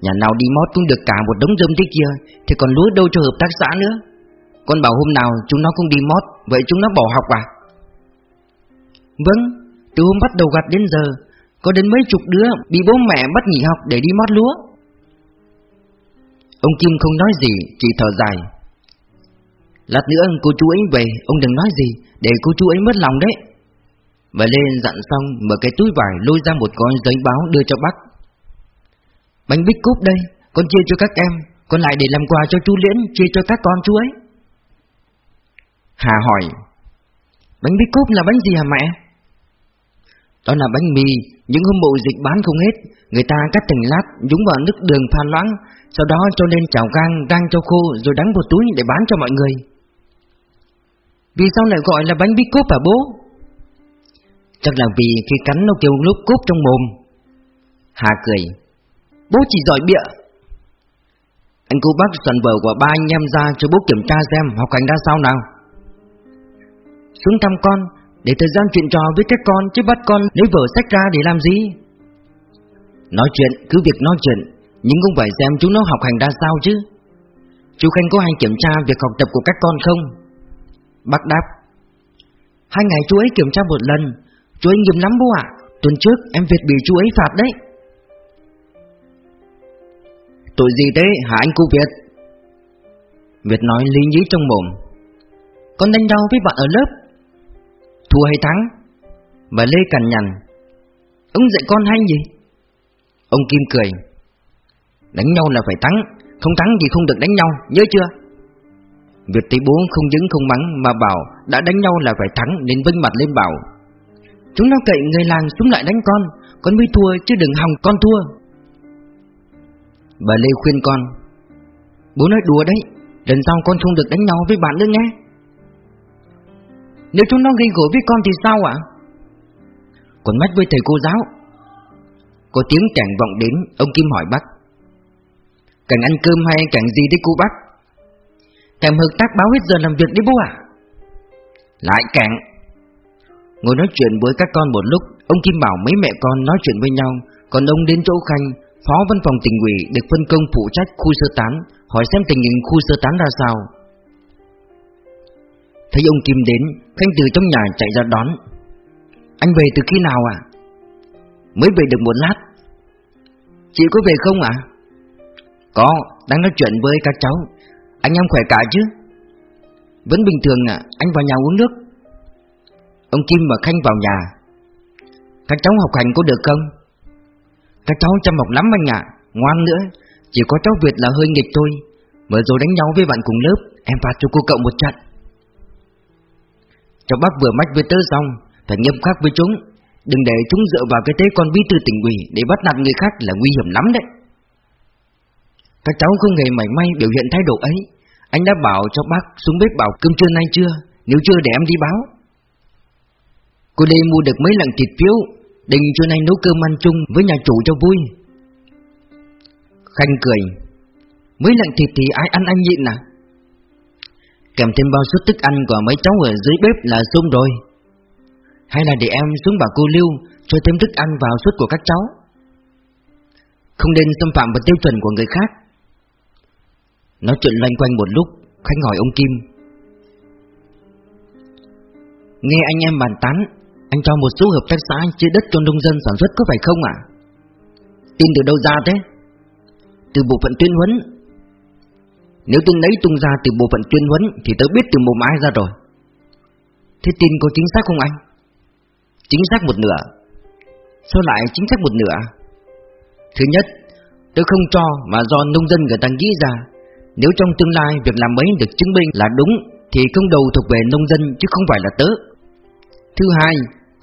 Nhà nào đi mót cũng được cả một đống dâm thế kia, Thì còn lúa đâu cho hợp tác xã nữa. Con bảo hôm nào chúng nó cũng đi mót, Vậy chúng nó bỏ học à? Vâng. Từ hôm bắt đầu gặt đến giờ, Có đến mấy chục đứa bị bố mẹ bắt nghỉ học để đi mót lúa. Ông Kim không nói gì, Chỉ thở dài. Lát nữa cô chú ấy về, Ông đừng nói gì, Để cô chú ấy mất lòng đấy. Bà lên dặn xong Mở cái túi vải lôi ra một gói giấy báo đưa cho bác. Bánh bích cúp đây, Con chia cho các em, Còn lại để làm quà cho chú Liễn Chia cho các con chú ấy. Hà hỏi, Bánh bích cúp là bánh gì hả mẹ? Đó là bánh mì, Những hôm bộ dịch bán không hết. Người ta cắt thành lát, Nhúng vào nước đường pha loãng, Sau đó cho lên chảo gang, Rang cho khô, Rồi đắng vào túi để bán cho mọi người. Vì sao lại gọi là bánh bí cúp hả bố? Chắc là vì khi cắn nó kêu lúc cúp trong mồm. Hà cười. Bố chỉ giỏi bịa. Anh cô bác soạn vở của ba anh em ra cho bố kiểm tra xem, học hành ra sao nào. Xuống thăm con để thời gian chuyện trò với các con, Chứ bắt con lấy vở sách ra để làm gì? Nói chuyện, cứ việc nói chuyện, Nhưng cũng phải xem chúng nó học hành ra sao chứ. Chú Khanh có hay kiểm tra việc học tập của các con không? Bác đáp, Hai ngày chú ấy kiểm tra một lần, Chú ấy nghiêm lắm bố ạ. Tuần trước em Việt bị chú ấy phạt đấy. Tội gì thế, hả anh cô Việt? Việt nói lý nhí trong mồm, Con đánh nhau với bạn ở lớp Thua hay thắng? Bà Lê cằn nhằn Ông dạy con hay gì? Ông Kim cười, Đánh nhau là phải thắng, Không thắng thì không được đánh nhau, Nhớ chưa? Việt thấy bố không dứng không mắng Mà bảo đã đánh nhau là phải thắng Nên vinh mặt lên bảo, Chúng nó cậy người làng xuống lại đánh con Con mới thua chứ đừng hòng con thua. Bà Lê khuyên con, Bố nói đùa đấy, Lần sau con không được đánh nhau với bạn nữa nghe. Nếu chúng nó gây gỗ với con thì sao ạ? Còn mách với thầy cô giáo. Có tiếng chàng vọng đến, Ông Kim hỏi bác. Cần ăn cơm hay cần gì đấy cô bác? Cảnh hợp tác báo hết giờ làm việc đi bố ạ. Lại cảnh Ngồi nói chuyện với các con một lúc, Ông Kim bảo mấy mẹ con nói chuyện với nhau. Còn ông đến chỗ Khanh, Phó văn phòng tỉnh ủy được phân công phụ trách khu sơ tán, Hỏi xem tình hình khu sơ tán ra sao. Thấy ông Kim đến Khanh từ trong nhà chạy ra đón. Anh về từ khi nào à Mới về được một lát. Chị có về không ạ? Có, đang nói chuyện với các cháu. Anh em khỏe cả chứ? Vẫn bình thường ạ, anh vào nhà uống nước. Ông Kim và Khanh vào nhà. Các cháu học hành có được không? Các cháu chăm học lắm anh ạ Ngoan nữa. Chỉ có cháu Việt là hơi nghịch thôi. Vừa rồi đánh nhau với bạn cùng lớp Em phạt cho cô cậu một trận cho bác vừa mách với tớ xong Phải nghiêm khắc với chúng, Đừng để chúng dựa vào cái thế con bí thư tỉnh ủy Để bắt nạt người khác là nguy hiểm lắm đấy. Các cháu không hề mảy may biểu hiện thái độ ấy. Anh đã bảo cho bác xuống bếp bảo cơm trưa nay chưa? Nếu chưa để em đi báo. Cô đây mua được mấy lần thịt phiếu, Định trưa nay nấu cơm ăn chung với nhà chủ cho vui. Khanh cười. Mấy lần thịt thì ai ăn anh nhịn à? Kèm thêm bao suất thức ăn của mấy cháu ở dưới bếp là xong rồi Hay là để em xuống bảo cô Lưu Cho thêm thức ăn vào suất của các cháu Không nên xâm phạm vào tiêu chuẩn của người khác Nói chuyện loanh quanh một lúc, Khánh hỏi ông Kim Nghe anh em bàn tán, Anh cho một số hợp tác xã chia đất cho nông dân sản xuất có phải không ạ? Tin từ đâu ra thế? Từ bộ phận tuyên huấn nếu tin ấy tung ra từ bộ phận tuyên huấn Thì tớ biết từ mồm ai ra rồi. Thế tin có chính xác không anh? Chính xác một nửa. Sao lại chính xác một nửa? Thứ nhất, Tớ không cho mà do nông dân người ta nghĩ ra. Nếu trong tương lai việc làm ấy được chứng minh là đúng Thì công đầu thuộc về nông dân chứ không phải là tớ. Thứ hai,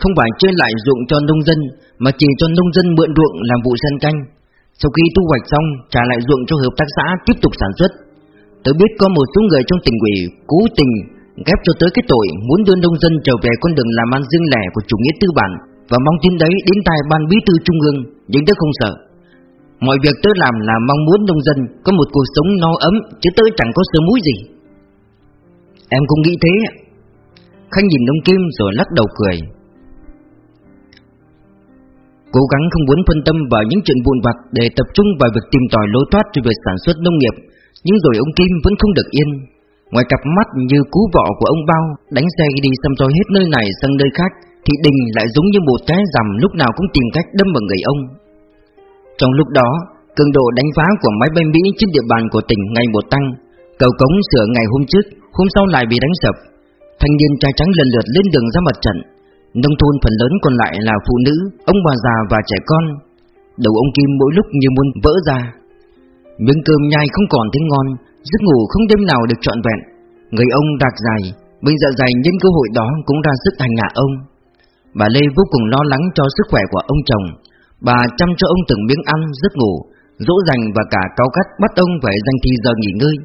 Không phải chơi lại ruộng cho nông dân Mà chỉ cho nông dân mượn ruộng làm vụ sân canh. Sau khi thu hoạch xong, Trả lại ruộng cho hợp tác xã tiếp tục sản xuất. Tớ biết có một số người trong tỉnh ủy Cố tình ghép cho tớ cái tội Muốn đưa nông dân trở về con đường làm ăn riêng lẻ của chủ nghĩa tư bản Và mong tin đấy đến tai ban bí thư trung ương, Nhưng tớ không sợ. Mọi việc tớ làm là mong muốn nông dân Có một cuộc sống no ấm, Chứ tớ chẳng có sơ mũi gì. Em cũng nghĩ thế. Khanh nhìn ông kim rồi lắc đầu cười. Cố gắng không muốn phân tâm vào những chuyện vụn vặt Để tập trung vào việc tìm tòi lối thoát cho việc sản xuất nông nghiệp nhưng rồi ông Kim vẫn không được yên. Ngoài cặp mắt như cú vọ của ông Bao Đánh xe đi xăm soi hết nơi này sang nơi khác Thì Đình lại giống như một cái rằm lúc nào cũng tìm cách đâm vào người ông. Trong lúc đó Cường độ đánh phá của máy bay Mỹ trên địa bàn của tỉnh ngày một tăng. Cầu cống sửa ngày hôm trước Hôm sau lại bị đánh sập. Thanh niên trai trắng lần lượt lên đường ra mặt trận. Nông thôn phần lớn còn lại là phụ nữ, ông bà già và trẻ con. Đầu ông Kim mỗi lúc như muốn vỡ ra. Miếng cơm nhai không còn tiếng ngon Giấc ngủ không đêm nào được trọn vẹn. Người ông đạt dài Bên dạ dày nhân cơ hội đó cũng ra sức hành hạ ông. Bà Lê vô cùng lo lắng cho sức khỏe của ông chồng. Bà chăm cho ông từng miếng ăn, giấc ngủ Dỗ dành và cả cao cắt bắt ông phải dành thì giờ nghỉ ngơi.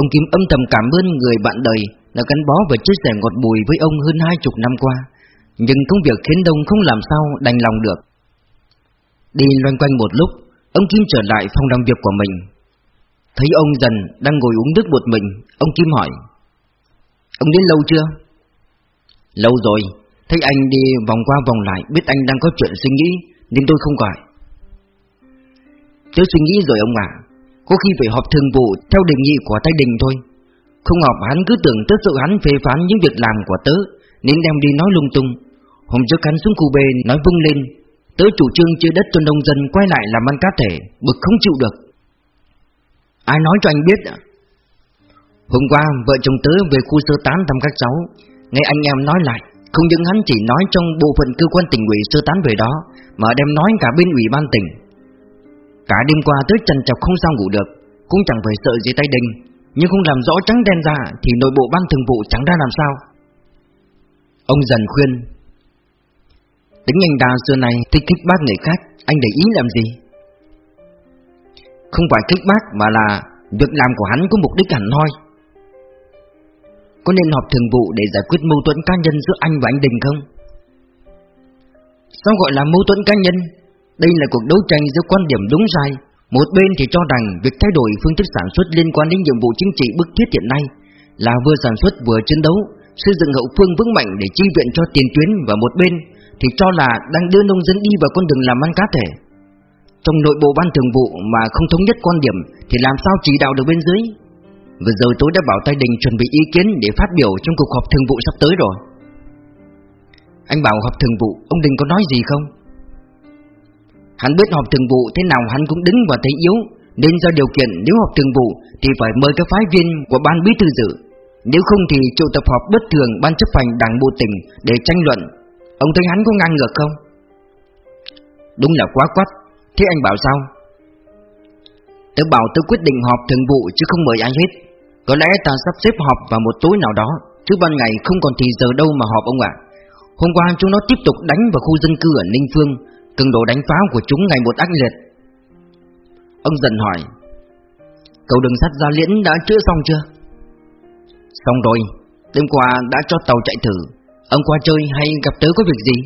Ông Kim âm thầm cảm ơn người bạn đời Đã gắn bó và chia sẻ ngọt bùi với ông hơn hai chục năm qua. Nhưng công việc khiến Đông không làm sao đành lòng được. Đi loanh quanh một lúc Ông Kim trở lại phòng làm việc của mình. Thấy ông dần đang ngồi uống nước một mình, Ông Kim hỏi, Ông đến lâu chưa? Lâu rồi. Thấy anh đi vòng qua vòng lại, Biết anh đang có chuyện suy nghĩ, Nên tôi không gọi. Tớ suy nghĩ rồi ông ạ. Có khi phải họp thường vụ Theo đề nghị của Thái Đình thôi. Không họp, hắn cứ tưởng tớ sợ hắn phê phán những việc làm của tớ, Nên đem đi nói lung tung. Hôm trước hắn xuống khu B nói vung lên Tớ chủ trương chia đất cho nông dân quay lại làm ăn cá thể, Bực không chịu được. Ai nói cho anh biết? Ạ? Hôm qua, vợ chồng tớ về khu sơ tán thăm các cháu. Nghe anh em nói lại, Không những hắn chỉ nói trong bộ phận cơ quan tỉnh ủy sơ tán về đó, Mà đem nói cả bên ủy ban tỉnh. Cả đêm qua tớ trần chọc không sao ngủ được, Cũng chẳng phải sợ gì tay đình Nhưng không làm rõ trắng đen ra Thì nội bộ ban thường vụ chẳng ra làm sao. Ông dần khuyên Tính anh ta xưa này thích kích bác người khác, Anh để ý làm gì Không phải kích bác mà là Việc làm của hắn có mục đích hẳn hoi Có nên họp thường vụ để giải quyết mâu thuẫn cá nhân giữa anh và anh Đình không? Sao gọi là mâu thuẫn cá nhân? Đây là cuộc đấu tranh giữa quan điểm đúng sai Một bên thì cho rằng việc thay đổi phương thức sản xuất liên quan đến nhiệm vụ chính trị bức thiết hiện nay Là vừa sản xuất vừa chiến đấu, Xây dựng hậu phương vững mạnh để chi viện cho tiền tuyến Và một bên thì cho là đang đưa nông dân đi vào con đường làm ăn cá thể. Trong nội bộ ban thường vụ mà không thống nhất quan điểm Thì làm sao chỉ đạo được bên dưới? Vừa rồi tôi đã bảo tay Đình chuẩn bị ý kiến để phát biểu trong cuộc họp thường vụ sắp tới rồi. Anh bảo họp thường vụ, ông Đình có nói gì không? Hắn biết họp thường vụ thế nào hắn cũng đứng và thấy yếu Nên do điều kiện nếu họp thường vụ Thì phải mời các phái viên của ban bí thư dự. Nếu không thì triệu tập họp bất thường ban chấp hành đảng bộ tỉnh Để tranh luận. Ông thấy hắn có ngang ngược không? Đúng là quá quắt Thế anh bảo sao? Tớ bảo tớ quyết định họp thường vụ chứ không mời ai hết Có lẽ ta sắp xếp họp vào một tối nào đó, Chứ ban ngày không còn thì giờ đâu mà họp ông ạ Hôm qua chúng nó tiếp tục đánh vào khu dân cư ở Ninh Phương, Cường độ đánh phá của chúng ngày một ác liệt Ông dần hỏi, Cầu đường sắt Gia Liễn đã chữa xong chưa? Xong rồi Đêm qua đã cho tàu chạy thử Ông qua chơi hay gặp tớ có việc gì?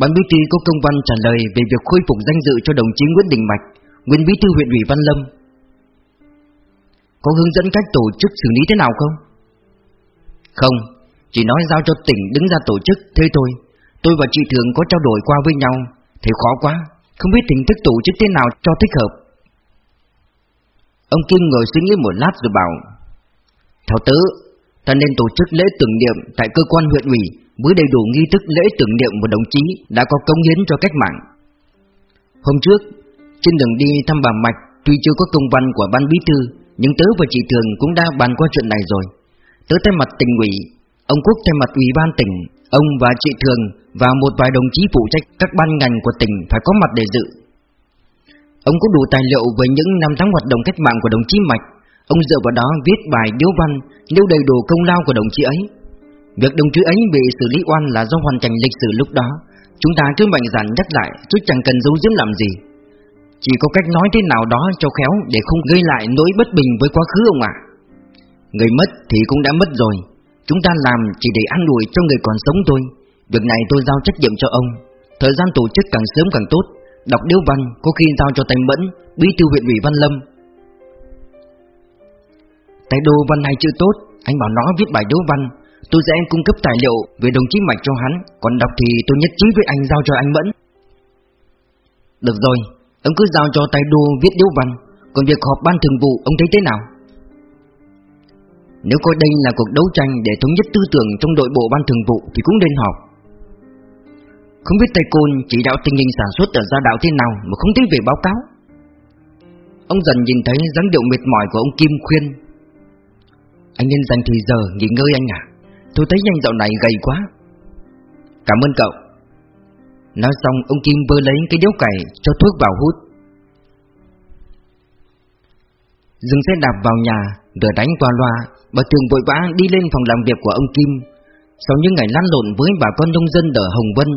Ban bí thư có công văn trả lời về việc khôi phục danh dự cho đồng chí Nguyễn Đình Mạch, nguyên bí thư huyện ủy Văn Lâm. Có hướng dẫn cách tổ chức xử lý thế nào không? Không, chỉ nói giao cho tỉnh đứng ra tổ chức, thế thôi. Tôi và chị Thường có trao đổi qua với nhau, thấy khó quá, không biết hình thức tổ chức thế nào cho thích hợp. Ông Kim ngồi suy nghĩ một lát rồi bảo Theo tớ, ta nên tổ chức lễ tưởng niệm tại cơ quan huyện ủy với đầy đủ nghi thức lễ tưởng niệm một đồng chí đã có công hiến cho cách mạng. Hôm trước, trên đường đi thăm bà Mạch, Tuy chưa có công văn của ban bí thư Nhưng tớ và chị Thường cũng đã bàn qua chuyện này rồi. Tớ thay mặt tỉnh ủy Ông Quốc thay mặt ủy ban tỉnh Ông và chị Thường và một vài đồng chí phụ trách các ban ngành của tỉnh phải có mặt để dự. Ông có đủ tài liệu về những năm tháng hoạt động cách mạng của đồng chí Mạch. Ông dựa vào đó viết bài điếu văn Nêu đầy đủ công lao của đồng chí ấy. Việc đồng chí ấy bị xử lý oan là do hoàn cảnh lịch sử lúc đó. Chúng ta cứ mạnh dạn nhắc lại, Chứ chẳng cần giấu giếm làm gì. Chỉ có cách nói thế nào đó cho khéo Để không gây lại nỗi bất bình với quá khứ ông ạ. Người mất thì cũng đã mất rồi. Chúng ta làm chỉ để ăn đuổi cho người còn sống thôi. Việc này tôi giao trách nhiệm cho ông. Thời gian tổ chức càng sớm càng tốt. Đọc điếu văn có khi giao cho Thành Mẫn, Bí thư huyện ủy Văn Lâm Tại đồ văn này chưa tốt, Anh bảo nó viết bài đố văn. Tôi sẽ cung cấp tài liệu về đồng chí Mạch cho hắn, Còn đọc thì tôi nhất trí với anh giao cho anh Mẫn. Được rồi, Ông cứ giao cho tay đô viết đố văn, Còn việc họp ban thường vụ, ông thấy thế nào? Nếu coi đây là cuộc đấu tranh để thống nhất tư tưởng trong đội bộ ban thường vụ thì cũng nên họp. Không biết Tây Côn chỉ đạo tình hình sản xuất ở gia đạo thế nào mà không thấy về báo cáo. Ông dần nhìn thấy dáng điệu mệt mỏi của ông Kim khuyên. Anh nên dành thời giờ nghỉ ngơi anh à Tôi thấy anh dạo này gầy quá. Cảm ơn cậu. Nói xong, ông Kim vơ lấy cái điếu cày Cho thuốc vào hút. Dừng xe đạp vào nhà đỡ đánh qua loa. Bà Thường vội vã đi lên phòng làm việc của ông Kim. Sau những ngày lăn lộn với bà con nông dân ở Hồng Vân,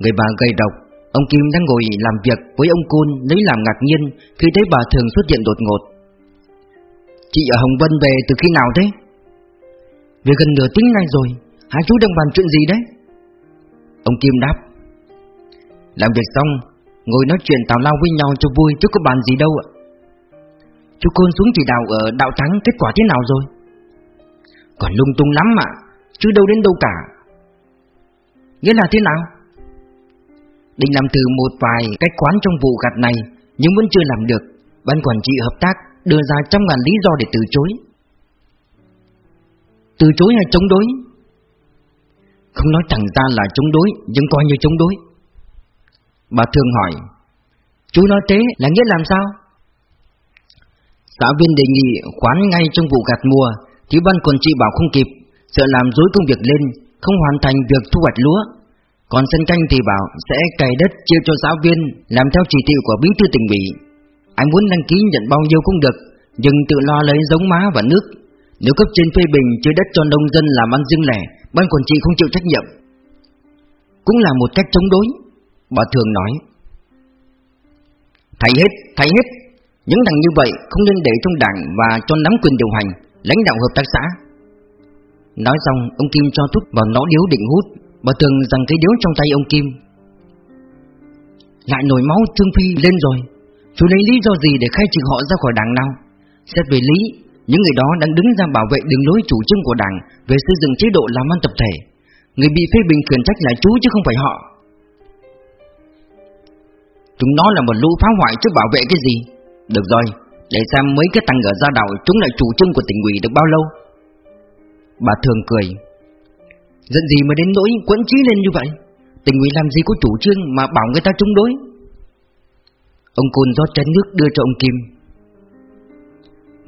Người bà gầy độc, Ông Kim đang ngồi làm việc với ông Côn Lấy làm ngạc nhiên khi thấy bà Thường xuất hiện đột ngột. Chị ở Hồng Vân về từ khi nào thế? Về gần nửa tiếng nay rồi, Hai chú đang bàn chuyện gì đấy? Ông Kim đáp, Làm việc xong, Ngồi nói chuyện tào lao với nhau cho vui Chứ có bàn gì đâu ạ. Chú Côn xuống chỉ đạo ở đạo thắng Kết quả thế nào rồi? Còn lung tung lắm mà Chứ đâu đến đâu cả. Nghĩa là thế nào? Định làm từ một vài cách quán trong vụ gặt này, Nhưng vẫn chưa làm được. Ban quản trị hợp tác đưa ra trăm ngàn lý do để từ chối từ chối hay chống đối? Không nói thẳng ra là chống đối, Nhưng coi như chống đối. Bà thường hỏi, Chú nói thế là nghĩa làm sao? Xã viên đề nghị khoán ngay trong vụ gặt mùa, Thì ban quản trị bảo không kịp, Sợ làm dối công việc lên, Không hoàn thành việc thu hoạch lúa. Còn sân canh thì bảo sẽ cày đất chia cho giáo viên, Làm theo chỉ thị của bí thư tỉnh ủy. Anh muốn đăng ký nhận bao nhiêu cũng được, Nhưng tự lo lấy giống má và nước nếu cấp trên phê bình chơi đất cho nông dân làm ăn riêng lẻ, ban quản trị không chịu trách nhiệm. Cũng là một cách chống đối, bà thường nói. Thầy hết, thầy hết, những thằng như vậy không nên để trong đảng và cho nắm quyền điều hành, lãnh đạo hợp tác xã. Nói xong, ông Kim cho thuốc vào nó điếu định hút, bà thường rằng cái điếu trong tay ông Kim. Lại nổi máu Trương Phi lên rồi, chú lấy lý do gì để khai trừ họ ra khỏi đảng nào? Xét về lý, những người đó đang đứng ra bảo vệ đường lối chủ trương của đảng về xây dựng chế độ làm ăn tập thể. Người bị phê bình khiển trách là chú chứ không phải họ. Chúng nó là một lũ phá hoại chứ bảo vệ cái gì? Được rồi, để xem mấy cái tăng ở gia đạo chúng lại chủ trương của tỉnh ủy được bao lâu. Bà thường cười. Giận gì mà đến nỗi quẫn trí lên như vậy? Tỉnh ủy làm gì có chủ trương mà bảo người ta chống đối? Ông Côn rót chén nước đưa cho ông Kim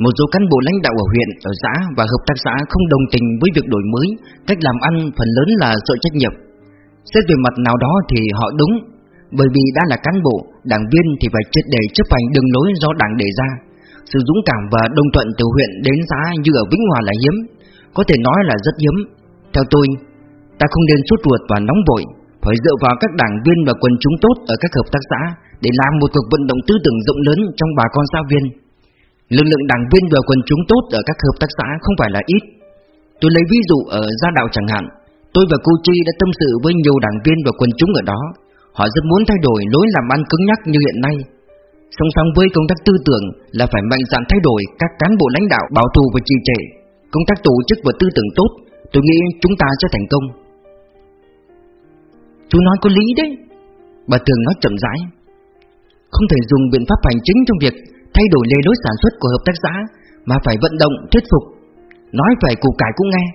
một số cán bộ lãnh đạo ở huyện, ở xã và hợp tác xã không đồng tình với việc đổi mới, cách làm ăn phần lớn là sợ trách nhiệm. Xét về mặt nào đó thì họ đúng, bởi vì đã là cán bộ, đảng viên thì phải triệt để chấp hành đường lối do đảng đề ra. Sự dũng cảm và đồng thuận từ huyện đến xã như ở Vĩnh Hòa là hiếm, có thể nói là rất hiếm. Theo tôi, ta không nên sốt ruột và nóng vội, phải dựa vào các đảng viên và quần chúng tốt ở các hợp tác xã để làm một cuộc vận động tư tưởng rộng lớn trong bà con xã viên. Lực lượng đảng viên và quần chúng tốt ở các hợp tác xã không phải là ít. Tôi lấy ví dụ ở Gia Đạo chẳng hạn, tôi và cô Chi đã tâm sự với nhiều đảng viên và quần chúng ở đó. Họ rất muốn thay đổi lối làm ăn cứng nhắc như hiện nay. Song song với công tác tư tưởng là phải mạnh dạn thay đổi các cán bộ lãnh đạo bảo thủ và trì trệ. Công tác tổ chức và tư tưởng tốt, tôi nghĩ chúng ta sẽ thành công. Chú nói có lý đấy. Bà thường nói chậm rãi. Không thể dùng biện pháp hành chính trong việc thay đổi lề lối sản xuất của hợp tác xã mà phải vận động, thuyết phục. Nói phải củ cải cũng nghe.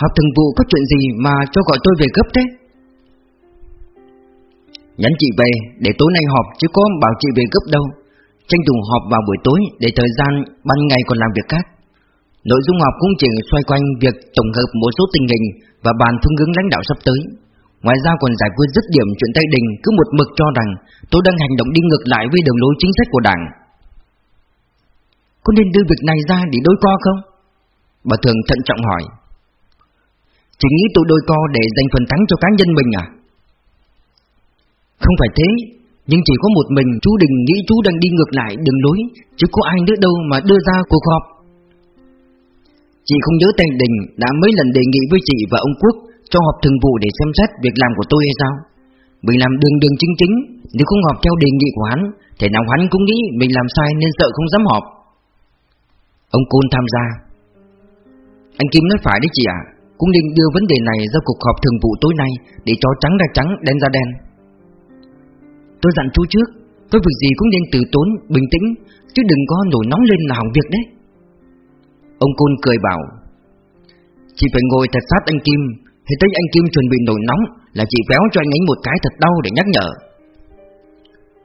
Họp thường vụ có chuyện gì mà cho gọi tôi về gấp thế? Nhắn chị về để tối nay họp chứ có bảo chị về gấp đâu. tranh thủ họp vào buổi tối để thời gian ban ngày còn làm việc khác. Nội dung họp cũng chỉ xoay quanh việc tổng hợp một số tình hình và bàn phương hướng lãnh đạo sắp tới. Ngoài ra còn giải quyết dứt điểm chuyện Tây Đình cứ một mực cho rằng tôi đang hành động đi ngược lại với đường lối chính sách của đảng. Có nên đưa việc này ra để đối co không? Bà Thường thận trọng hỏi. Chỉ nghĩ tôi đôi co để giành phần thắng cho cá nhân mình à? Không phải thế, nhưng chỉ có một mình chú Đình nghĩ chú đang đi ngược lại đường lối, chứ có ai nữa đâu mà đưa ra cuộc họp. Chị không nhớ tên Đình đã mấy lần đề nghị với chị và ông Quốc cho họp thường vụ để xem xét việc làm của tôi hay sao? Mình làm đường đường chính chính, nếu không họp theo đề nghị của hắn, thì nào hắn cũng nghĩ mình làm sai nên sợ không dám họp. Ông Côn tham gia. Anh Kim nói phải đấy chị ạ, cũng nên đưa vấn đề này ra cuộc họp thường vụ tối nay để cho trắng ra trắng, đen ra đen. Tôi dặn chú trước, có việc gì cũng nên từ tốn, bình tĩnh, chứ đừng có nổi nóng lên là hỏng việc đấy. Ông Côn cười bảo, Chị phải ngồi thật sát anh Kim, thì thấy anh Kim chuẩn bị nổi nóng là chị véo cho anh ấy một cái thật đau để nhắc nhở.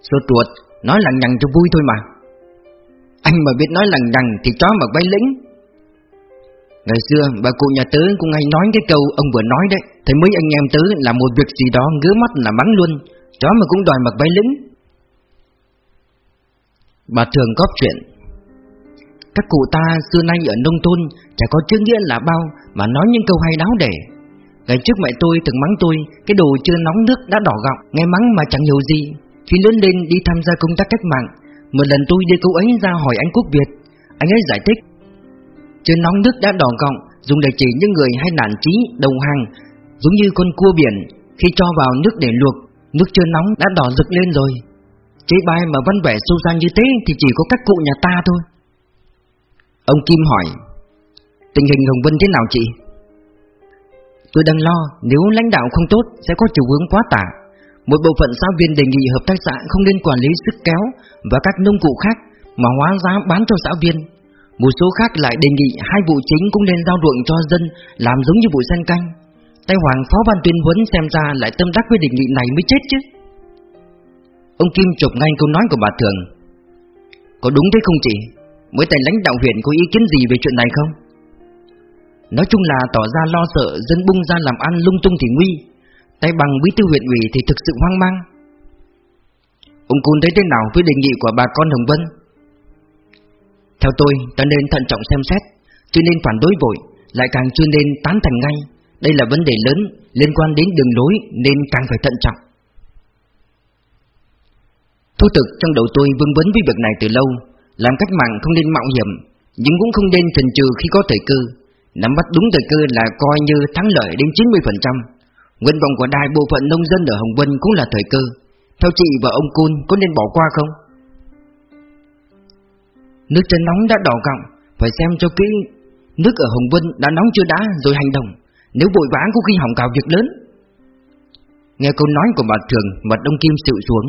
Sốt ruột, nói lằng nhằng cho vui thôi mà. Anh mà biết nói lằng đằng thì chó mà bay lĩnh. Ngày xưa, bà cụ nhà tớ cũng hay nói cái câu ông vừa nói đấy. Thấy mấy anh em tớ làm một việc gì đó ngứa mắt là bắn luôn. Chó mà cũng đòi mặc váy lĩnh. Bà thường góp chuyện. Các cụ ta xưa nay ở nông thôn, Chả có chữ nghĩa là bao Mà nói những câu hay đáo để Ngày trước mẹ tôi từng mắng tôi, Cái đồ chưa nóng nước đã đỏ gọng, Nghe mắng mà chẳng hiểu gì. Khi lớn lên đi tham gia công tác cách mạng một lần tôi đưa câu ấy ra hỏi anh Quốc Việt Anh ấy giải thích. Trên nóng nước đã đỏ gọng Dùng để chỉ những người hay nản trí, đầu hàng Giống như con cua biển Khi cho vào nước để luộc Nước chưa nóng đã đỏ rực lên rồi. Chế bài mà văn vẻ sâu xa như thế Thì chỉ có các cụ nhà ta thôi. Ông Kim hỏi Tình hình Hồng Vân thế nào chị? Tôi đang lo nếu lãnh đạo không tốt Sẽ có chiều hướng quá tả. Một bộ phận giáo viên đề nghị hợp tác xã Không nên quản lý sức kéo Và các nông cụ khác Mà hóa giá bán cho giáo viên. Một số khác lại đề nghị hai vụ chính cũng nên giao ruộng cho dân Làm giống như vụ sen canh. Tay Hoàng Phó Ban tuyên huấn xem ra lại tâm đắc với đề nghị này mới chết chứ. Ông Kim chụp ngay câu nói của bà Thường. Có đúng thế không chị? Mới tay lãnh đạo huyện có ý kiến gì về chuyện này không? Nói chung là tỏ ra lo sợ dân bung ra làm ăn lung tung thì nguy. Tay bằng bí thư huyện ủy thì thực sự hoang mang Ông Cun thấy thế nào với đề nghị của bà con Hồng Vân? Theo tôi, ta nên thận trọng xem xét Chưa nên phản đối vội Lại càng chưa nên tán thành ngay đây là vấn đề lớn liên quan đến đường lối nên càng phải thận trọng. Thu thực trong đầu tôi vương vấn với việc này từ lâu, làm cách mạng không nên mạo hiểm, nhưng cũng không nên chần chừ khi có thời cơ. Nắm bắt đúng thời cơ là coi như thắng lợi đến 90%. Nguyện vọng của đại bộ phận nông dân ở Hồng Vân cũng là thời cơ. Theo chị và ông Côn có nên bỏ qua không? Nước chân nóng đã đỏ gọng, phải xem cho kỹ nước ở Hồng Vân đã nóng chưa đã rồi hành động. Nếu vội vã có khi hỏng cả việc lớn Nghe câu nói của bà Trường Mặt đông kim xịu xuống